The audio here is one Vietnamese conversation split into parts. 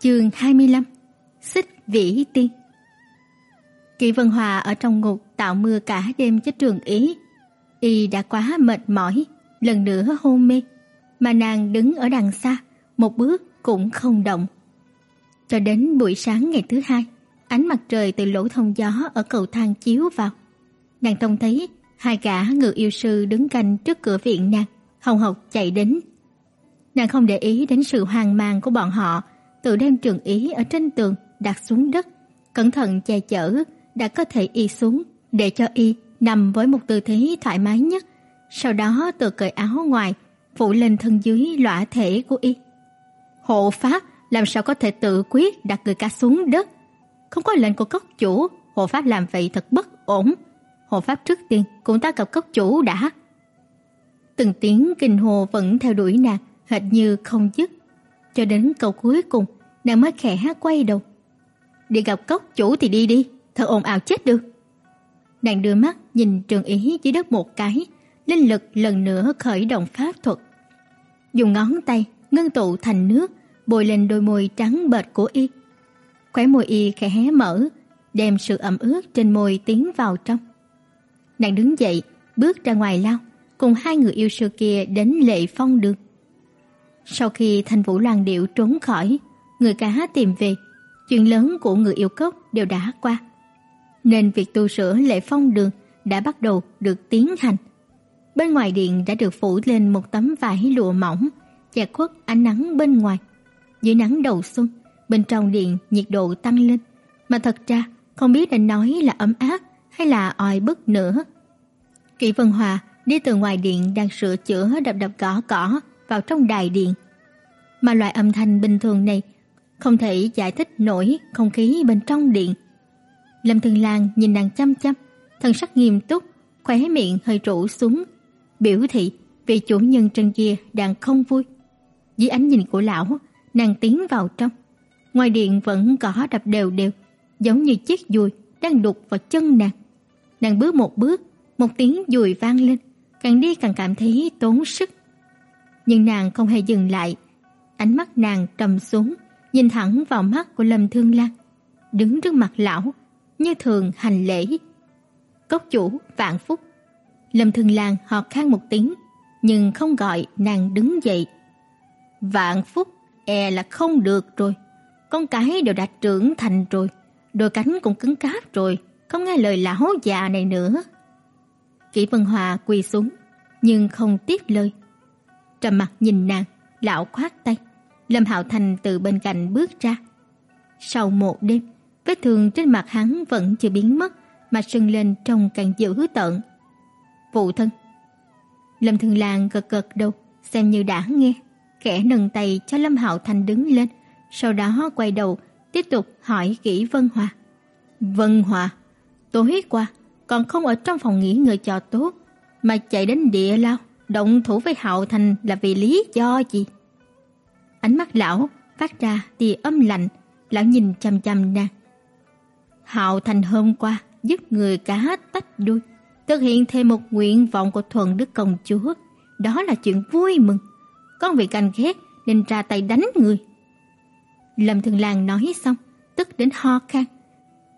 Chương 25 Xích Vĩ Tiên Kỷ Vân Hòa ở trong ngục tạo mưa cả đêm cho trường ý. Y đã quá mệt mỏi, lần nữa hôn mê, mà nàng đứng ở đằng xa, một bước cũng không động. Cho đến buổi sáng ngày thứ hai, ánh mặt trời từ lỗ thông gió ở cầu thang chiếu vào. Nàng trông thấy hai gã ngự yêu sư đứng canh trước cửa viện nàng, hồng hộc chạy đến. Nàng không để ý đến sự hoang mang của bọn họ, tự đem trường ý ở trên tường đặt xuống đất, cẩn thận che chở, đã có thể y xuống để cho y nằm với một tư thế thoải mái nhất, sau đó tự cởi áo ngoài, phủ lên thân dưới lõa thể của y. Hộ pháp làm sao có thể tự quyết đặt người ca xuống đất? Không có lệnh của cốc chủ, hộ pháp làm vậy thật bất ổn. Hộ pháp trước tiên cũng ta gặp cốc chủ đã. Từng tiếng kinh hồ vẫn theo đuổi nàng, hệt như không dứt. Cho đến câu cuối cùng, nàng mới khẽ quay đầu. Đi gặp cốc chủ thì đi đi, thật ồn ào chết được. Nàng đưa mắt nhìn trường ý dưới đất một cái, linh lực lần nữa khởi động pháp thuật. Dùng ngón tay ngưng tụ thành nước, bôi lên đôi môi trắng bệch của y. Khóe môi y khẽ hé mở, đem sự ẩm ướt trên môi tiến vào trong. Nàng đứng dậy, bước ra ngoài lao, cùng hai người yêu sư kia đến lệ phong đường. Sau khi Thanh Vũ Loan Điệu trốn khỏi, người cá tìm về, chuyện lớn của người yêu cốc đều đã qua. Nên việc tu sửa lễ phong đường đã bắt đầu được tiến hành. Bên ngoài điện đã được phủ lên một tấm vải lụa mỏng, che khuất ánh nắng bên ngoài. Dưới nắng đầu xuân, bên trong điện nhiệt độ tăng lên, mà thật ra không biết nên nói là ấm áp hay là oi bức nữa. Kỷ Vân Hòa đi từ ngoài điện đang sửa chữa đập đập gõ cỏ vào trong đài điện. Mà loại âm thanh bình thường này không thể giải thích nổi không khí bên trong điện. Lâm Thường Lan nhìn nàng chăm chăm, thân sắc nghiêm túc, khóe miệng hơi rũ xuống, biểu thị vị chủ nhân trên kia đang không vui. Dưới ánh nhìn của lão, nàng tiến vào trong. Ngoài điện vẫn có đập đều đều, giống như chiếc dùi đang đục vào chân nàng. Nàng bước một bước, một tiếng dùi vang lên, càng đi càng cảm thấy tốn sức. Nhưng nàng không hề dừng lại, ánh mắt nàng trầm xuống, nhìn thẳng vào mắt của Lâm Thương Lan, đứng trước mặt lão, như thường hành lễ. Cốc chủ vạn phúc. Lâm Thương Lan họ khan một tiếng, nhưng không gọi nàng đứng dậy. Vạn phúc e là không được rồi. Con cái đều đã trưởng thành rồi, đôi cánh cũng cứng cáp rồi, không nghe lời lão già này nữa. Kỷ Vân Hòa quỳ xuống, nhưng không tiếp lời. Trầm mặt nhìn nàng, lão khoát tay. Lâm Hạo Thành từ bên cạnh bước ra. Sau một đêm, vết thương trên mặt hắn vẫn chưa biến mất, mà sưng lên trông càng dữ tợn. Phụ thân. Lâm Thường Lan gật gật đầu, xem như đã nghe, khẽ nâng tay cho Lâm Hạo Thành đứng lên, sau đó quay đầu tiếp tục hỏi kỹ Vân Hòa. Vân Hòa, tối qua còn không ở trong phòng nghỉ ngơi cho tốt, mà chạy đến địa lao, động thủ với Hạo Thành là vì lý do gì? Ánh mắt lão phát ra tia âm lạnh, lão nhìn chằm chằm nàng. Hạo Thành hôm qua giúp người cá tách đuôi, thực hiện thêm một nguyện vọng của thuần đức công chúa, đó là chuyện vui mừng. Con vị canh ghét nên ra tay đánh người. Lâm Thường Lan nói xong, tức đến ho khan.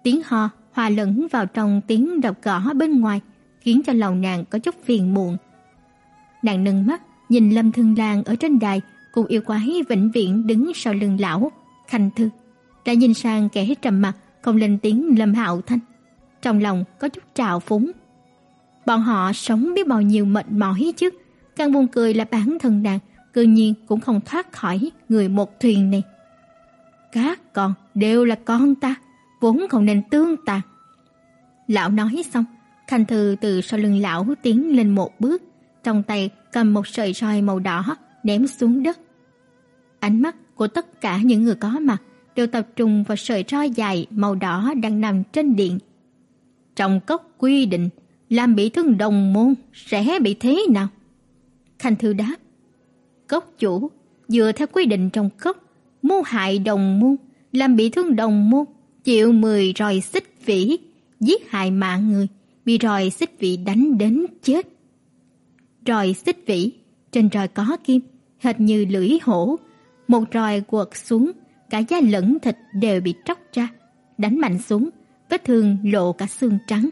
Tiếng ho hòa lẫn vào trong tiếng đập cỏ bên ngoài, khiến cho lòng nàng có chút phiền muộn. Nàng nâng mắt, nhìn Lâm Thương Lan ở trên đài, cùng yêu quái vĩnh viễn đứng sau lưng lão, Khanh Thư. lại nhìn sang kẻ trầm mặt, không lên tiếng Lâm Hạo Thanh. Trong lòng có chút trào phúng. Bọn họ sống biết bao nhiêu mệt mỏi chứ, càng buồn cười là bản thân nàng, cư nhiên cũng không thoát khỏi người một thuyền này. Các con đều là con ta, vốn không nên tương tàn. Lão nói xong, Khanh Thư từ sau lưng lão tiến lên một bước, trong tay cầm một sợi roi màu đỏ ném xuống đất. Ánh mắt của tất cả những người có mặt đều tập trung vào sợi roi dài màu đỏ đang nằm trên điện. Trong cốc quy định, làm bị thương đồng môn sẽ bị thế nào? Khanh Thư đáp, cốc chủ dựa theo quy định trong cốc, mưu hại đồng môn, làm bị thương đồng môn, chịu 10 roi xích vĩ, giết hại mạng người, bị roi xích vĩ đánh đến chết. Roi xích vĩ, trên roi có kim, hệt như lưỡi hổ, một roi quật xuống, cả da lẫn thịt đều bị tróc ra, đánh mạnh xuống, vết thương lộ cả xương trắng.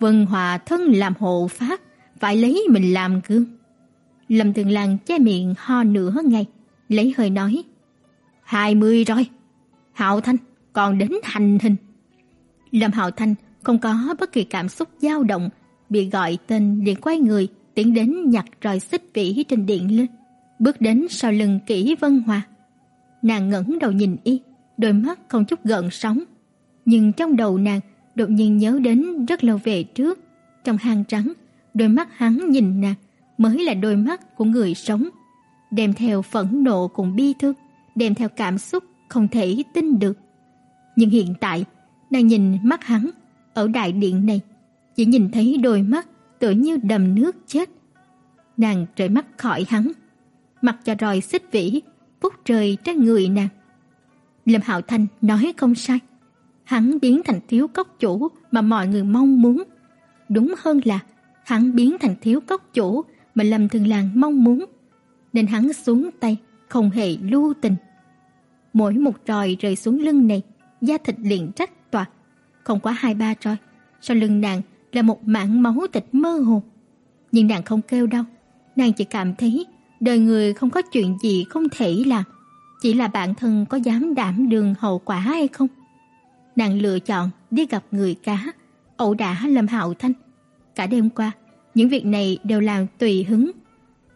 Vân Hòa thân làm hộ pháp, phải lấy mình làm gương. Lâm Thường Lan che miệng ho nửa ngày, lấy hơi nói: "Hai mươi rồi. Hạo Thanh còn đến hành hình." Lâm Hạo Thanh không có bất kỳ cảm xúc dao động, bị gọi tên liền quay người, tiến đến nhặt roi xích vĩ trên điện lên, bước đến sau lưng Kỷ Vân Hòa. Nàng ngẩng đầu nhìn y, đôi mắt không chút gợn sóng, nhưng trong đầu nàng đột nhiên nhớ đến rất lâu về trước, trong hang trắng, đôi mắt hắn nhìn nàng mới là đôi mắt của người sống, đem theo phẫn nộ cùng bi thương, đem theo cảm xúc không thể tin được. Nhưng hiện tại, nàng nhìn mắt hắn ở đại điện này, chỉ nhìn thấy đôi mắt tựa như đầm nước chết. Nàng rời mắt khỏi hắn, mặc cho roi xích vĩ phút trời trên người nàng. Lâm Hạo Thanh nói không sai, hắn biến thành thiếu cốc chủ mà mọi người mong muốn. Đúng hơn là hắn biến thành thiếu cốc chủ mà Lâm Thường Lan mong muốn, nên hắn xuống tay không hề lưu tình. Mỗi một roi rơi xuống lưng này, da thịt liền rách toạc, không quá hai ba roi, sau lưng nàng là một mảng máu thịt mơ hồ. Nhưng nàng không kêu đâu, nàng chỉ cảm thấy đời người không có chuyện gì không thể làm, chỉ là bản thân có dám đảm đương hậu quả hay không. Nàng lựa chọn đi gặp người cá, ẩu đả Lâm Hạo Thanh. Cả đêm qua, những việc này đều làm tùy hứng.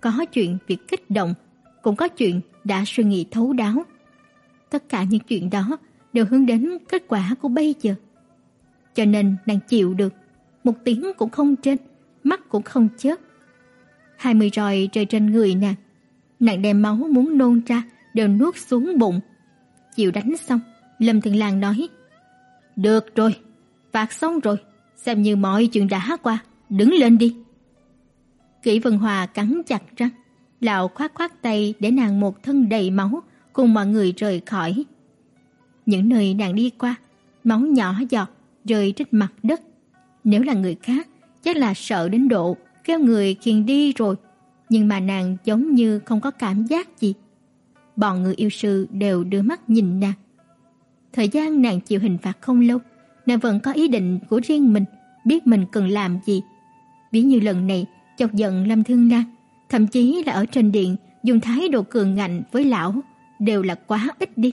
Có chuyện việc kích động, cũng có chuyện đã suy nghĩ thấu đáo. Tất cả những chuyện đó đều hướng đến kết quả của bây giờ. Cho nên nàng chịu được, một tiếng cũng không trên, mắt cũng không chớp. Hai mươi roi rơi trên người nàng, nàng đem máu muốn nôn ra đều nuốt xuống bụng. Chịu đánh xong, Lâm Thường lang nói: "Được rồi, phạt xong rồi, xem như mọi chuyện đã qua, đứng lên đi." Kỷ Vân Hòa cắn chặt răng, lão khoát khoát tay để nàng một thân đầy máu cùng mọi người rời khỏi. Những nơi nàng đi qua, máu nhỏ giọt rơi trên mặt đất. Nếu là người khác, chắc là sợ đến độ kêu người khiêng đi rồi, nhưng mà nàng giống như không có cảm giác gì. Bọn người yêu sư đều đưa mắt nhìn nàng. Thời gian nàng chịu hình phạt không lâu, nàng vẫn có ý định của riêng mình, biết mình cần làm gì. Ví như lần này, chọc giận Lâm Thương Lan, thậm chí là ở trên điện dùng thái độ cường ngạnh với lão đều là quá ít đi.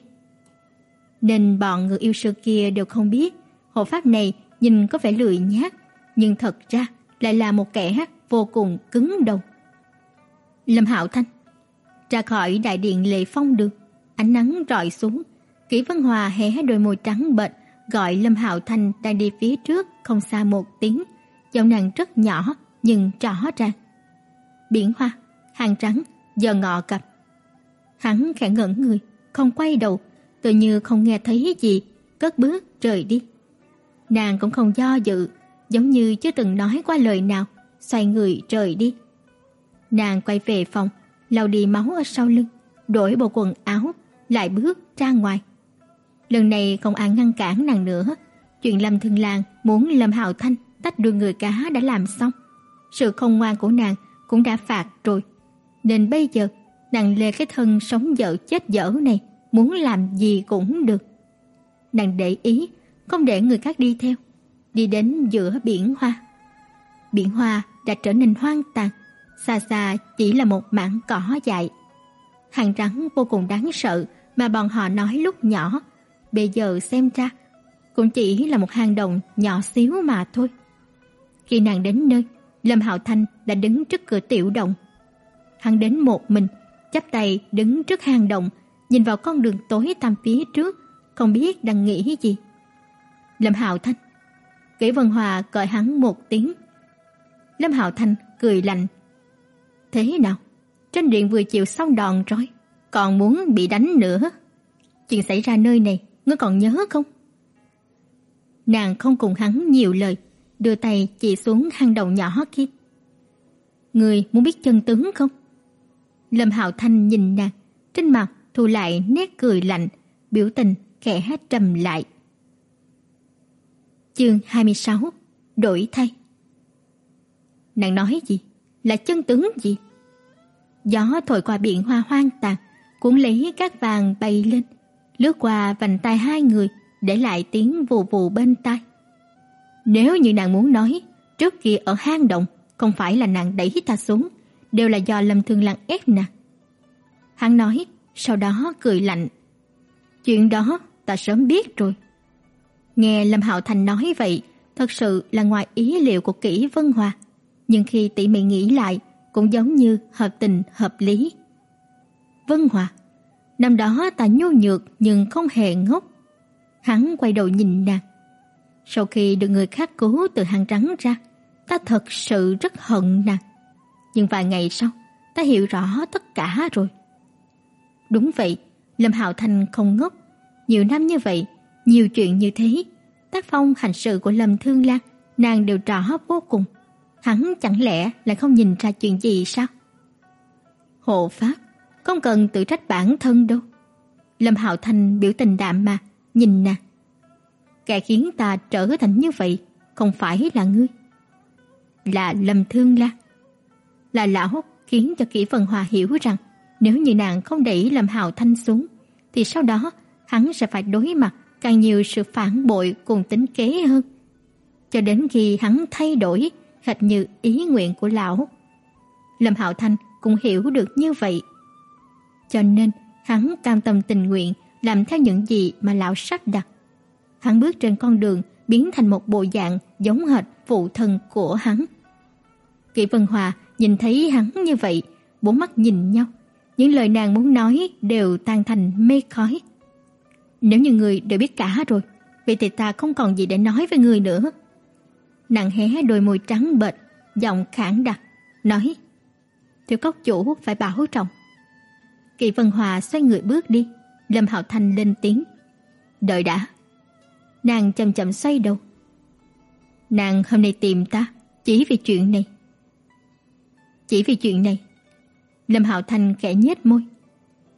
Nên bọn người yêu sư kia đều không biết, hộ pháp này nhìn có vẻ lười nhác, nhưng thật ra lại là một kẻ vô cùng cứng đầu. Lâm Hạo Thanh ra khỏi đại điện Lệ Phong đường, ánh nắng rọi xuống, Kỷ Vân Hòa hé đôi môi trắng bệch, gọi Lâm Hạo Thanh đang đi phía trước không xa một tiếng, giọng nàng rất nhỏ nhưng rõ ràng. Biển hoa, hàng trắng, giờ ngọ cập. Hắn khẽ ngẩn người, không quay đầu, tự như không nghe thấy gì, cất bước rời đi. Nàng cũng không do dự, giống như chưa từng nói qua lời nào, xoay người rời đi. Nàng quay về phòng, lau đi máu ở sau lưng, đổi bộ quần áo, lại bước ra ngoài. Lần này không ai ngăn cản nàng nữa, chuyện Lâm Thương Lan muốn Lâm Hạo Thanh tách đuôi người cá đã làm xong. Sự không ngoan của nàng cũng đã phạt rồi, nên bây giờ nàng lê cái thân sống dở chết dở này, muốn làm gì cũng được. Nàng để ý, không để người khác đi theo, đi đến giữa biển hoa. Biển hoa đã trở nên hoang tàn, xa xa chỉ là một mảng cỏ dại. Hàng rắn vô cùng đáng sợ mà bọn họ nói lúc nhỏ, bây giờ xem ra cũng chỉ là một hang động nhỏ xíu mà thôi. Khi nàng đến nơi, Lâm Hạo Thanh đã đứng trước cửa tiểu động. Hắn đến một mình, chắp tay đứng trước hang động, nhìn vào con đường tối tăm phía trước, không biết đang nghĩ gì. Lâm Hạo Thanh. Kỷ Vân Hòa gọi hắn một tiếng. Lâm Hạo Thanh cười lạnh. Thế nào? Trên điện vừa chịu xong đòn rồi, còn muốn bị đánh nữa. Chuyện xảy ra nơi này, ngươi còn nhớ không? Nàng không cùng hắn nhiều lời, đưa tay chỉ xuống hang đầu nhỏ kia. Người muốn biết chân tướng không? Lâm Hạo Thanh nhìn nàng, trên mặt thu lại nét cười lạnh, biểu tình khẽ trầm lại. Chương 26: Đổi thay. Nàng nói gì? Là chân tướng gì? Gió thổi qua biển hoa hoang tàn, cuốn lấy các vàng bay lên, lướt qua vành tai hai người, để lại tiếng vù vù bên tai. Nếu như nàng muốn nói, trước kia ở hang động không phải là nàng đẩy ta xuống, đều là do Lâm Thương Lan ép nàng. Hắn nói, sau đó cười lạnh. Chuyện đó ta sớm biết rồi. Nghe Lâm Hạo Thành nói vậy, thật sự là ngoài ý liệu của Kỷ Vân Hòa, nhưng khi tỉ mỉ nghĩ lại, cũng giống như hợp tình hợp lý. Vân Hòa, năm đó ta nhu nhược nhưng không hề ngốc. Hắn quay đầu nhìn nàng. Sau khi được người khác cứu từ hang trắng ra, ta thật sự rất hận nàng. Nhưng vài ngày sau, ta hiểu rõ tất cả rồi. Đúng vậy, Lâm Hạo Thành không ngốc. Nhiều năm như vậy, nhiều chuyện như thế, tác phong hành sự của Lâm Thương Lan, nàng đều rõ vô cùng. Hắn chẳng lẽ lại không nhìn ra chuyện gì sao? Hộ pháp, không cần tự trách bản thân đâu. Lâm Hạo Thành biểu tình đạm mà, nhìn nàng. Kẻ khiến ta trở thành như vậy không phải là ngươi, là Lâm Thương Lan. Là lão khiến cho Kỷ Vân Hòa hiểu rằng nếu như nàng không đẩy Lâm Hạo Thanh xuống thì sau đó hắn sẽ phải đối mặt càng nhiều sự phản bội cùng tính kế hơn. Cho đến khi hắn thay đổi hệt như ý nguyện của lão. Lâm Hạo Thanh cũng hiểu được như vậy. Cho nên hắn cam tâm tình nguyện làm theo những gì mà lão sắp đặt. Hắn bước trên con đường biến thành một bộ dạng giống hệt phụ thân của hắn. Kỷ Vân Hòa nhìn thấy hắn như vậy, bốn mắt nhìn nhau, những lời nàng muốn nói đều tan thành mây khói. Nếu như người đều biết cả rồi, vậy thì ta không còn gì để nói với người nữa. Nàng hé đôi môi trắng bệch, giọng khản đặc, nói: "Tiểu cốc chủ phải bảo trọng." Kỳ Vân Hòa xoay người bước đi, Lâm Hạo Thành lên tiếng: "Đợi đã." Nàng chậm chậm xoay đầu. "Nàng hôm nay tìm ta chỉ vì chuyện này." Chỉ vì chuyện này. Lâm Hạo Thành khẽ nhếch môi.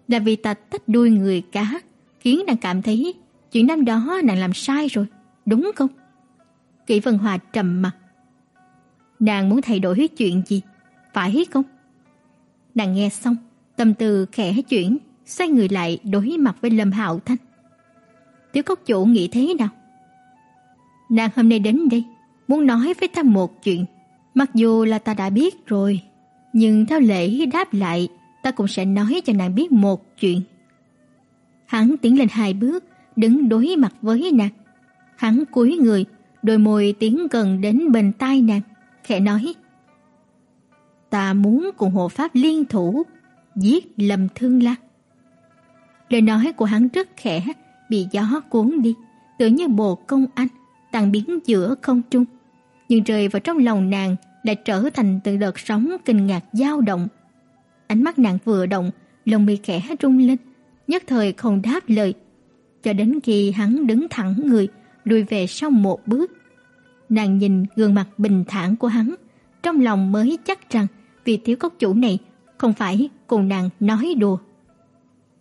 Là vì ta tách đuôi người cá, khiến nàng cảm thấy chuyện năm đó nàng làm sai rồi, đúng không? Kỷ Vân Hòa trầm mặt. Nàng muốn thay đổi chuyện gì, phải không? Nàng nghe xong, tâm tư khẽ chuyển, xoay người lại đối mặt với Lâm Hạo Thanh. Tiểu cốc chủ nghĩ thế nào? Nàng hôm nay đến đây, muốn nói với ta một chuyện, mặc dù là ta đã biết rồi, nhưng theo lễ đáp lại, ta cũng sẽ nói cho nàng biết một chuyện. Hắn tiến lên hai bước, đứng đối mặt với nàng. Hắn cúi người, đôi môi tiến gần đến bên tai nàng, khẽ nói: "Ta muốn cùng hộ pháp liên thủ giết Lâm Thương Lan." Lời nói của hắn rất khẽ, bị gió cuốn đi, tựa như bồ công anh tan biến giữa không trung, nhưng rơi vào trong lòng nàng lại trở thành từng đợt sóng kinh ngạc dao động. Ánh mắt nàng vừa động, lông mi khẽ rung lên, nhất thời không đáp lời, cho đến khi hắn đứng thẳng người, lùi về sau một bước. Nàng nhìn gương mặt bình thản của hắn, trong lòng mới chắc rằng vị thiếu cốc chủ này không phải cùng nàng nói đùa.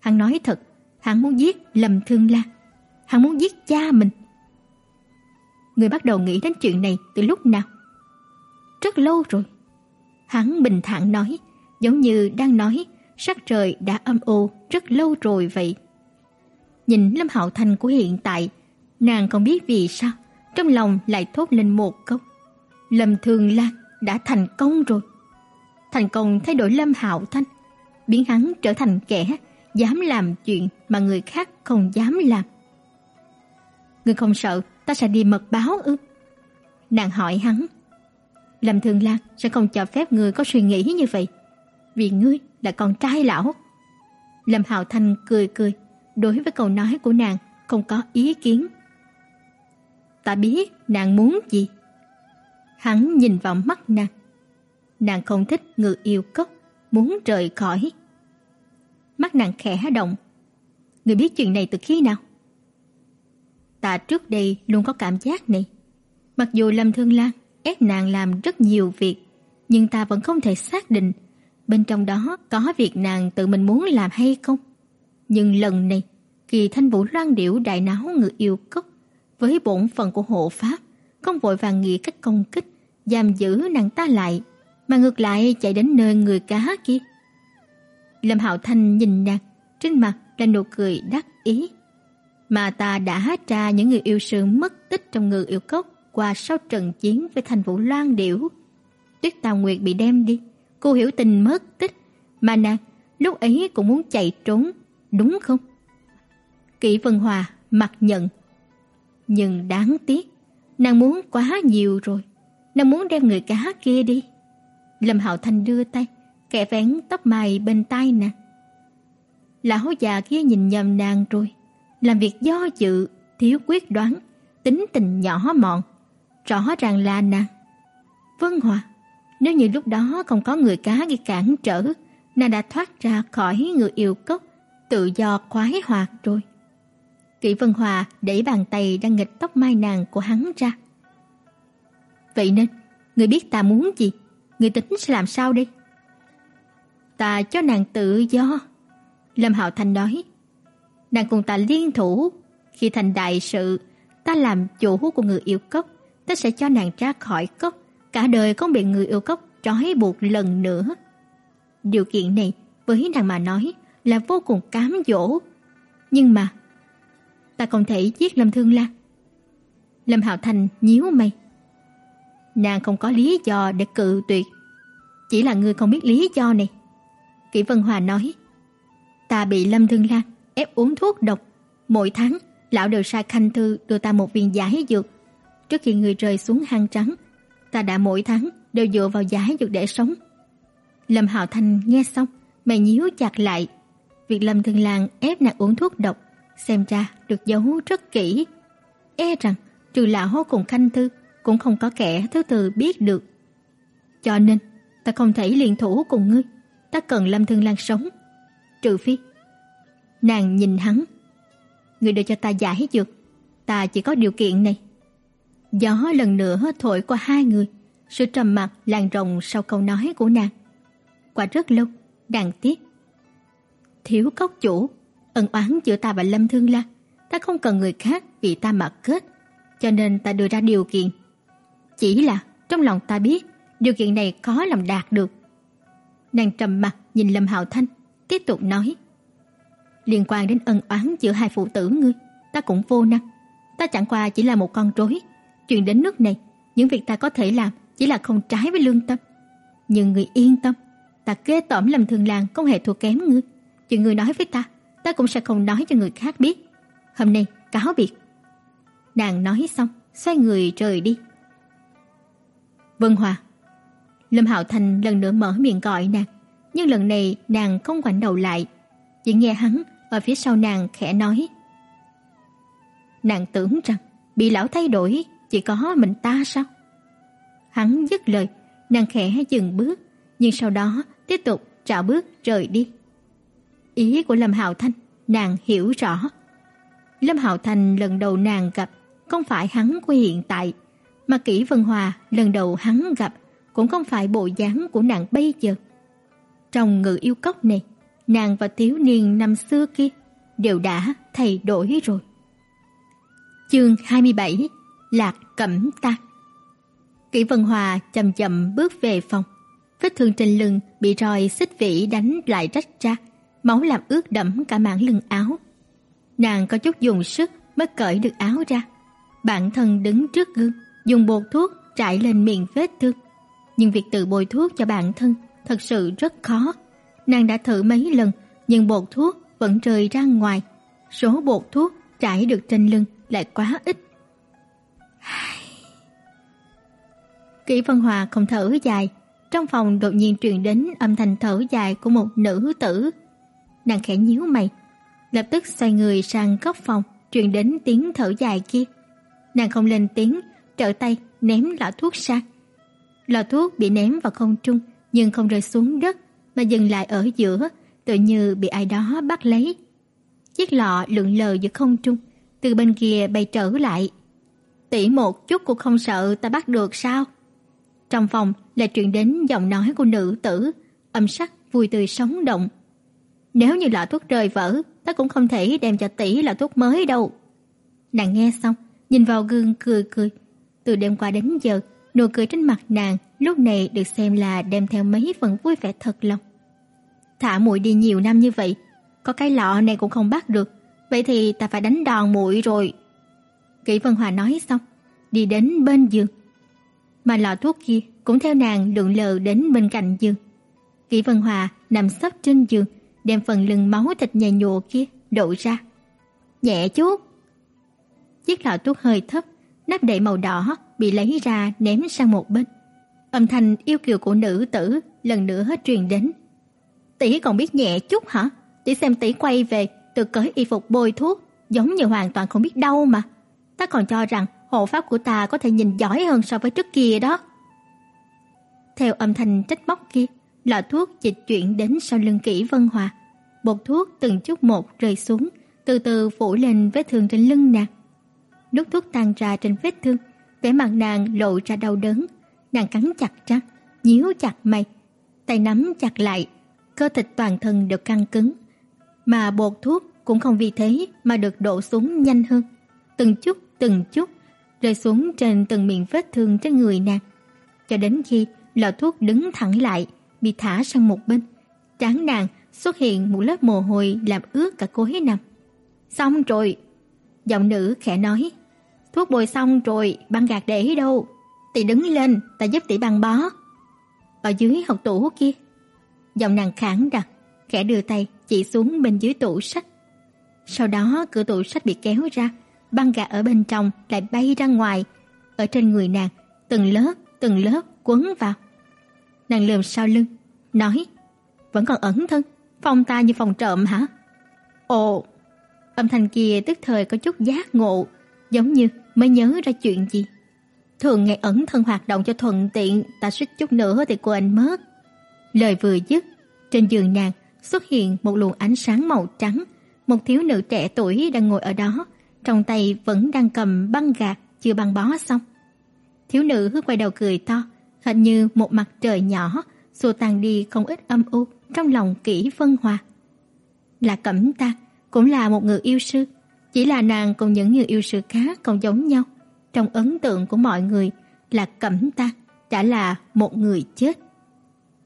Hắn nói thật, hắn muốn giết Lâm Thương la hắn muốn giết cha mình. Người bắt đầu nghĩ đến chuyện này từ lúc nào? Rất lâu rồi. Hắn bình thản nói, giống như đang nói sắc trời đã âm u rất lâu rồi vậy. Nhìn Lâm Hạo Thành của hiện tại, nàng không biết vì sao, trong lòng lại thốt lên một câu. Lâm Thường Lan đã thành công rồi. Thành công thay đổi Lâm Hạo Thanh, biến hắn trở thành kẻ dám làm chuyện mà người khác không dám làm. Ngươi không sợ ta sẽ đi mật báo ư? Nàng hỏi hắn. Lâm Thường Lan sẽ không cho phép ngươi có suy nghĩ như vậy, vì ngươi là con trai lão. Lâm Hạo Thanh cười cười, đối với câu nói của nàng không có ý kiến. Ta biết nàng muốn gì. Hắn nhìn vào mắt nàng. Nàng không thích người yêu cốc, muốn rời khỏi. Mắt nàng khẽ động. Người biết chuyện này từ khi nào? Ta trước đây luôn có cảm giác này. Mặc dù Lâm Thương Lan ép nàng làm rất nhiều việc, nhưng ta vẫn không thể xác định bên trong đó có việc nàng tự mình muốn làm hay không. Nhưng lần này, Kỳ Thanh Vũ loan điểu đại náo người yêu cốc với bổn phận của hộ pháp, không vội vàng nghĩ cách công kích, giam giữ nàng ta lại, mà ngược lại chạy đến nơi người cá kia. Lâm Hạo Thanh nhìn nàng, trên mặt là nụ cười đắc ý. Mà ta đã hát ra những người yêu sư mất tích trong ngự yêu cốc qua sau trận chiến với thành vũ loan điểu. Tuyết Tào Nguyệt bị đem đi, cô hiểu tình mất tích, mà nàng lúc ấy cũng muốn chạy trốn, đúng không? Kỷ Vân Hòa mặt nhận. Nhưng đáng tiếc, nàng muốn quá nhiều rồi, nàng muốn đem người cá kia đi. Lâm Hạo Thanh đưa tay, kẻ vén tóc mày bên tai nàng. Lão già kia nhìn nhầm nàng rồi, làm việc do dự, thiếu quyết đoán, tính tình nhỏ mọn, rõ ràng là nàng. Vân Hòa, nếu như lúc đó không có người cá gây cản trở, nàng đã thoát ra khỏi người yêu cốc, tự do khoái hoạt rồi. Kỷ Vân Hòa đẩy bàn tay đang nghịch tóc mai nàng của hắn ra. Vậy nên, người biết ta muốn gì, người tính sẽ làm sao đi? Ta cho nàng tự do. Lâm Hạo thanh nói. Nàng cùng ta liên thủ, khi thành đại sự, ta làm chủ của người yêu cốc, ta sẽ cho nàng ra khỏi cốc, cả đời không bị người yêu cốc trói buộc lần nữa. Điều kiện này với nàng mà nói là vô cùng cám dỗ. Nhưng mà, ta không thể giết Lâm Thương Lan. Lâm Hạo Thành nhíu mày. Nàng không có lý do để cự tuyệt, chỉ là ngươi không biết lý do này. Kỷ Vân Hòa nói, ta bị Lâm Thương Lan ép uống thuốc độc, mỗi tháng lão đều sai khanh thư đưa ta một viên giải dược. Trước khi người rơi xuống hang trắng, ta đã mỗi tháng đều dựa vào giải dược để sống. Lâm Hạo Thành nghe xong, mày nhíu chặt lại. Việc Lâm Thương Lan ép nàng uống thuốc độc, xem ra được giấu rất kỹ. E rằng trừ lão cùng khanh thư cũng không có kẻ thứ tư biết được. Cho nên, ta không thể liên thủ cùng ngươi, ta cần Lâm Thương Lan sống. Trừ phi. Nàng nhìn hắn. Ngươi đưa cho ta giải dược, ta chỉ có điều kiện này. Gió lần nữa thổi qua hai người, sự trầm mặc lan rộng sau câu nói của nàng. Qua rất lâu, đáng tiếc. Thiếu cốc chủ, ân oán giữa ta và Lâm Thương Lan, ta không cần người khác vì ta mà kết, cho nên ta đưa ra điều kiện. Chỉ là trong lòng ta biết, điều kiện này khó làm đạt được. Nàng trầm mặt nhìn Lâm Hạo Thanh, tiếp tục nói: "Liên quan đến ân oán giữa hai phụ tử ngươi, ta cũng vô năng. Ta chẳng qua chỉ là một con rối, chuyện đến nước này, những việc ta có thể làm chỉ là không trái với lương tâm. Nhưng người yên tâm, ta kế tởm làm Thường làng không hề thua kém ngươi. Chuyện ngươi nói với ta, ta cũng sẽ không nói cho người khác biết. Hôm nay cáo biệt." Nàng nói xong, xoay người rời đi. Vân Hòa. Lâm Hạo Thành lần nữa mở miệng gọi nàng, nhưng lần này nàng không quay đầu lại, chỉ nghe hắn ở phía sau nàng khẽ nói: "Nàng tưởng rằng bị lão thay đổi chỉ có mình ta sao?" Hắn dứt lời, nàng khẽ dừng bước, nhưng sau đó tiếp tục trảo bước rời đi. Ý của Lâm Hạo Thanh, nàng hiểu rõ. Lâm Hạo Thành lần đầu nàng gặp không phải hắn của hiện tại, mà Kỷ Vân Hòa lần đầu hắn gặp cũng không phải bộ dáng của nàng bây giờ. Trong ngự yêu cốc này, nàng và thiếu niên năm xưa kia đều đã thay đổi rồi. Chương 27: Lạc Cẩm Tạc. Kỷ Vân Hòa chậm chậm bước về phòng. Vết thương trên lưng bị roi xích vĩ đánh lại rách ra, máu làm ướt đẫm cả mảng lưng áo. Nàng có chút dùng sức mới cởi được áo ra. Bản thân đứng trước gương, dùng bột thuốc trải lên miệng vết thương. Nhưng việc tự bôi thuốc cho bản thân thật sự rất khó. Nàng đã thử mấy lần, nhưng bột thuốc vẫn rơi ra ngoài. Số bột thuốc trải được trên lưng lại quá ít. Kỷ Vân Hòa không thở dài, trong phòng đột nhiên truyền đến âm thanh thở dài của một nữ tử. Nàng khẽ nhíu mày, lập tức xoay người sang góc phòng, truyền đến tiếng thở dài kia. Nàng không lên tiếng, trở tay ném lọ thuốc sang. Lọ thuốc bị ném vào không trung, nhưng không rơi xuống đất mà dừng lại ở giữa, tự như bị ai đó bắt lấy. Chiếc lọ lượn lờ giữa không trung, từ bên kia bay trở lại. Tỷ một chút cũng không sợ ta bắt được sao? Trong phòng lại truyền đến giọng nói của nữ tử, âm sắc vui tươi sống động. Nếu như lọ thuốc rơi vỡ, ta cũng không thể đem cho tỷ lọ thuốc mới đâu. Nàng nghe xong, nhìn vào gương cười cười. Từ đêm qua đến giờ, nụ cười trên mặt nàng lúc này được xem là đem theo mấy phần vui vẻ thật lòng. Thả muội đi nhiều năm như vậy, có cái lọ này cũng không bắt được, vậy thì ta phải đánh đòn muội rồi. Kỷ Vân Hòa nói xong, đi đến bên giường. Mà lọ thuốc kia cũng theo nàng lượn lờ đến bên cạnh giường. Kỷ Vân Hòa nằm sấp trên giường, đem phần lưng máu thịt nhầy nhụa kia đổ ra. Nhẹ chút. Chiếc lọ thuốc hơi thấp, nắp đậy màu đỏ bị lấy ra ném sang một bên. Âm thanh yêu kiều của nữ tử lần nữa hết truyền đến. Tỷ còn biết nhẹ chút hả? Tỷ xem tỷ quay về, tự cởi y phục bôi thuốc, giống như hoàn toàn không biết đau mà. Ta còn cho rằng hộ pháp của ta có thể nhìn giỏi hơn so với trước kia đó. Theo âm thanh trách móc kia, lọ thuốc dịch chuyển đến sau lưng kỹ Vân Hòa. Bột thuốc từng chút một rơi xuống, từ từ phủ lên vết thương trên lưng nàng. Lúc thuốc tan ra trên vết thương, vẻ mặt nàng lộ ra đau đớn, nàng cắn chặt răng, nhíu chặt mày, tay nắm chặt lại, cơ thịt toàn thân đều căng cứng, mà bột thuốc cũng không vì thế mà được đổ xuống nhanh hơn, từng chút từng chút rơi xuống trên từng miệng vết thương trên người nàng, cho đến khi lọ thuốc đứng thẳng lại, bị thả sang một bên, trán nàng xuất hiện một lớp mồ hôi làm ướt cả gối nằm. Xong rồi. Giọng nữ khẽ nói. Thuốc bôi xong rồi, băng gạc để đâu? Tỷ đứng lên, ta giúp tỷ băng bó. Ở dưới học tủ kia. Giọng nàng khản đặc, khẽ đưa tay chỉ xuống bên dưới tủ sách. Sau đó cửa tủ sách bị kéo ra, băng gạc ở bên trong lại bay ra ngoài, ở trên người nàng, từng lớp, từng lớp quấn vào. Nàng lườm sau lưng, nói: "Vẫn còn ẩn thân, phòng ta như phòng trộm hả?" "Ồ." Âm thanh kia tức thời có chút giác ngộ, giống như mới nhớ ra chuyện gì. Thường ngày ẩn thân hoạt động cho thuận tiện, ta suýt chút nữa thì quên mất. Lời vừa dứt, trên giường nàng xuất hiện một luồng ánh sáng màu trắng, một thiếu nữ trẻ tuổi đang ngồi ở đó, trong tay vẫn đang cầm băng gạc chưa băng bó xong. Thiếu nữ quay đầu cười to, hình như một mặt trời nhỏ, xua tan đi không ít âm u trong lòng kỹ phân hòa. Là Cẩm Ta, cũng là một người yêu sư, chỉ là nàng cùng những người yêu sư khác không giống nhau. Trong ấn tượng của mọi người là Cẩm Ta đã là một người chết.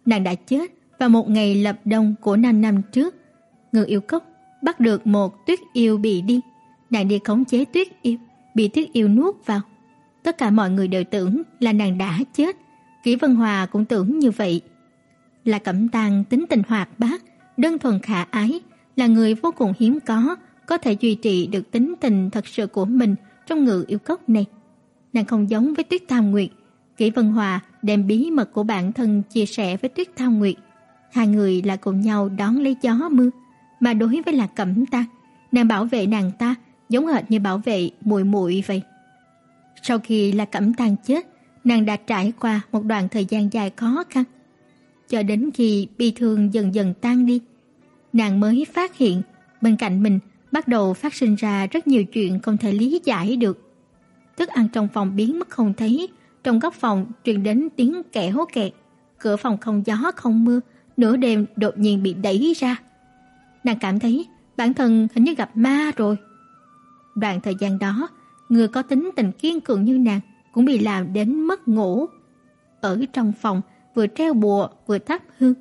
Nàng đã chết vào một ngày lập đông của 5 năm trước. Người yêu cốc bắt được một tuyết yêu bị đi. Nàng đi khống chế tuyết yêu, bị tuyết yêu nuốt vào. Tất cả mọi người đều tưởng là nàng đã chết. Kỷ Vân Hòa cũng tưởng như vậy. Là Cẩm Tang tính tình hoạt bát, đơn thuần khả ái, là người vô cùng hiếm có, có thể duy trì được tính tình thật sự của mình trong ngự yêu cốc này. Nàng không giống với Tuyết Tam Nguyệt, Kỷ Vân Hòa đem bí mật của bản thân chia sẻ với Tuyết Tam Nguyệt. Hai người là cùng nhau đón lấy gió mưa, mà đối với Lạc Cẩm ta, nàng bảo vệ nàng ta giống hệt như bảo vệ muội muội vậy. Sau khi là Cẩm Tang chết, nàng đã trải qua một đoạn thời gian dài khó khăn. Cho đến khi bi thương dần dần tan đi, nàng mới phát hiện bên cạnh mình bắt đầu phát sinh ra rất nhiều chuyện không thể lý giải được. Thức ăn trong phòng biến mất không thấy, trong góc phòng truyền đến tiếng kẻo kẹt, cửa phòng không gió không mưa, nửa đêm đột nhiên bị đẩy ra. Nàng cảm thấy bản thân hình như gặp ma rồi. Đoạn thời gian đó, người có tính tình kiên cường như nàng cũng bị làm đến mất ngủ. Ở trong phòng vừa treo bùa vừa thắp hương.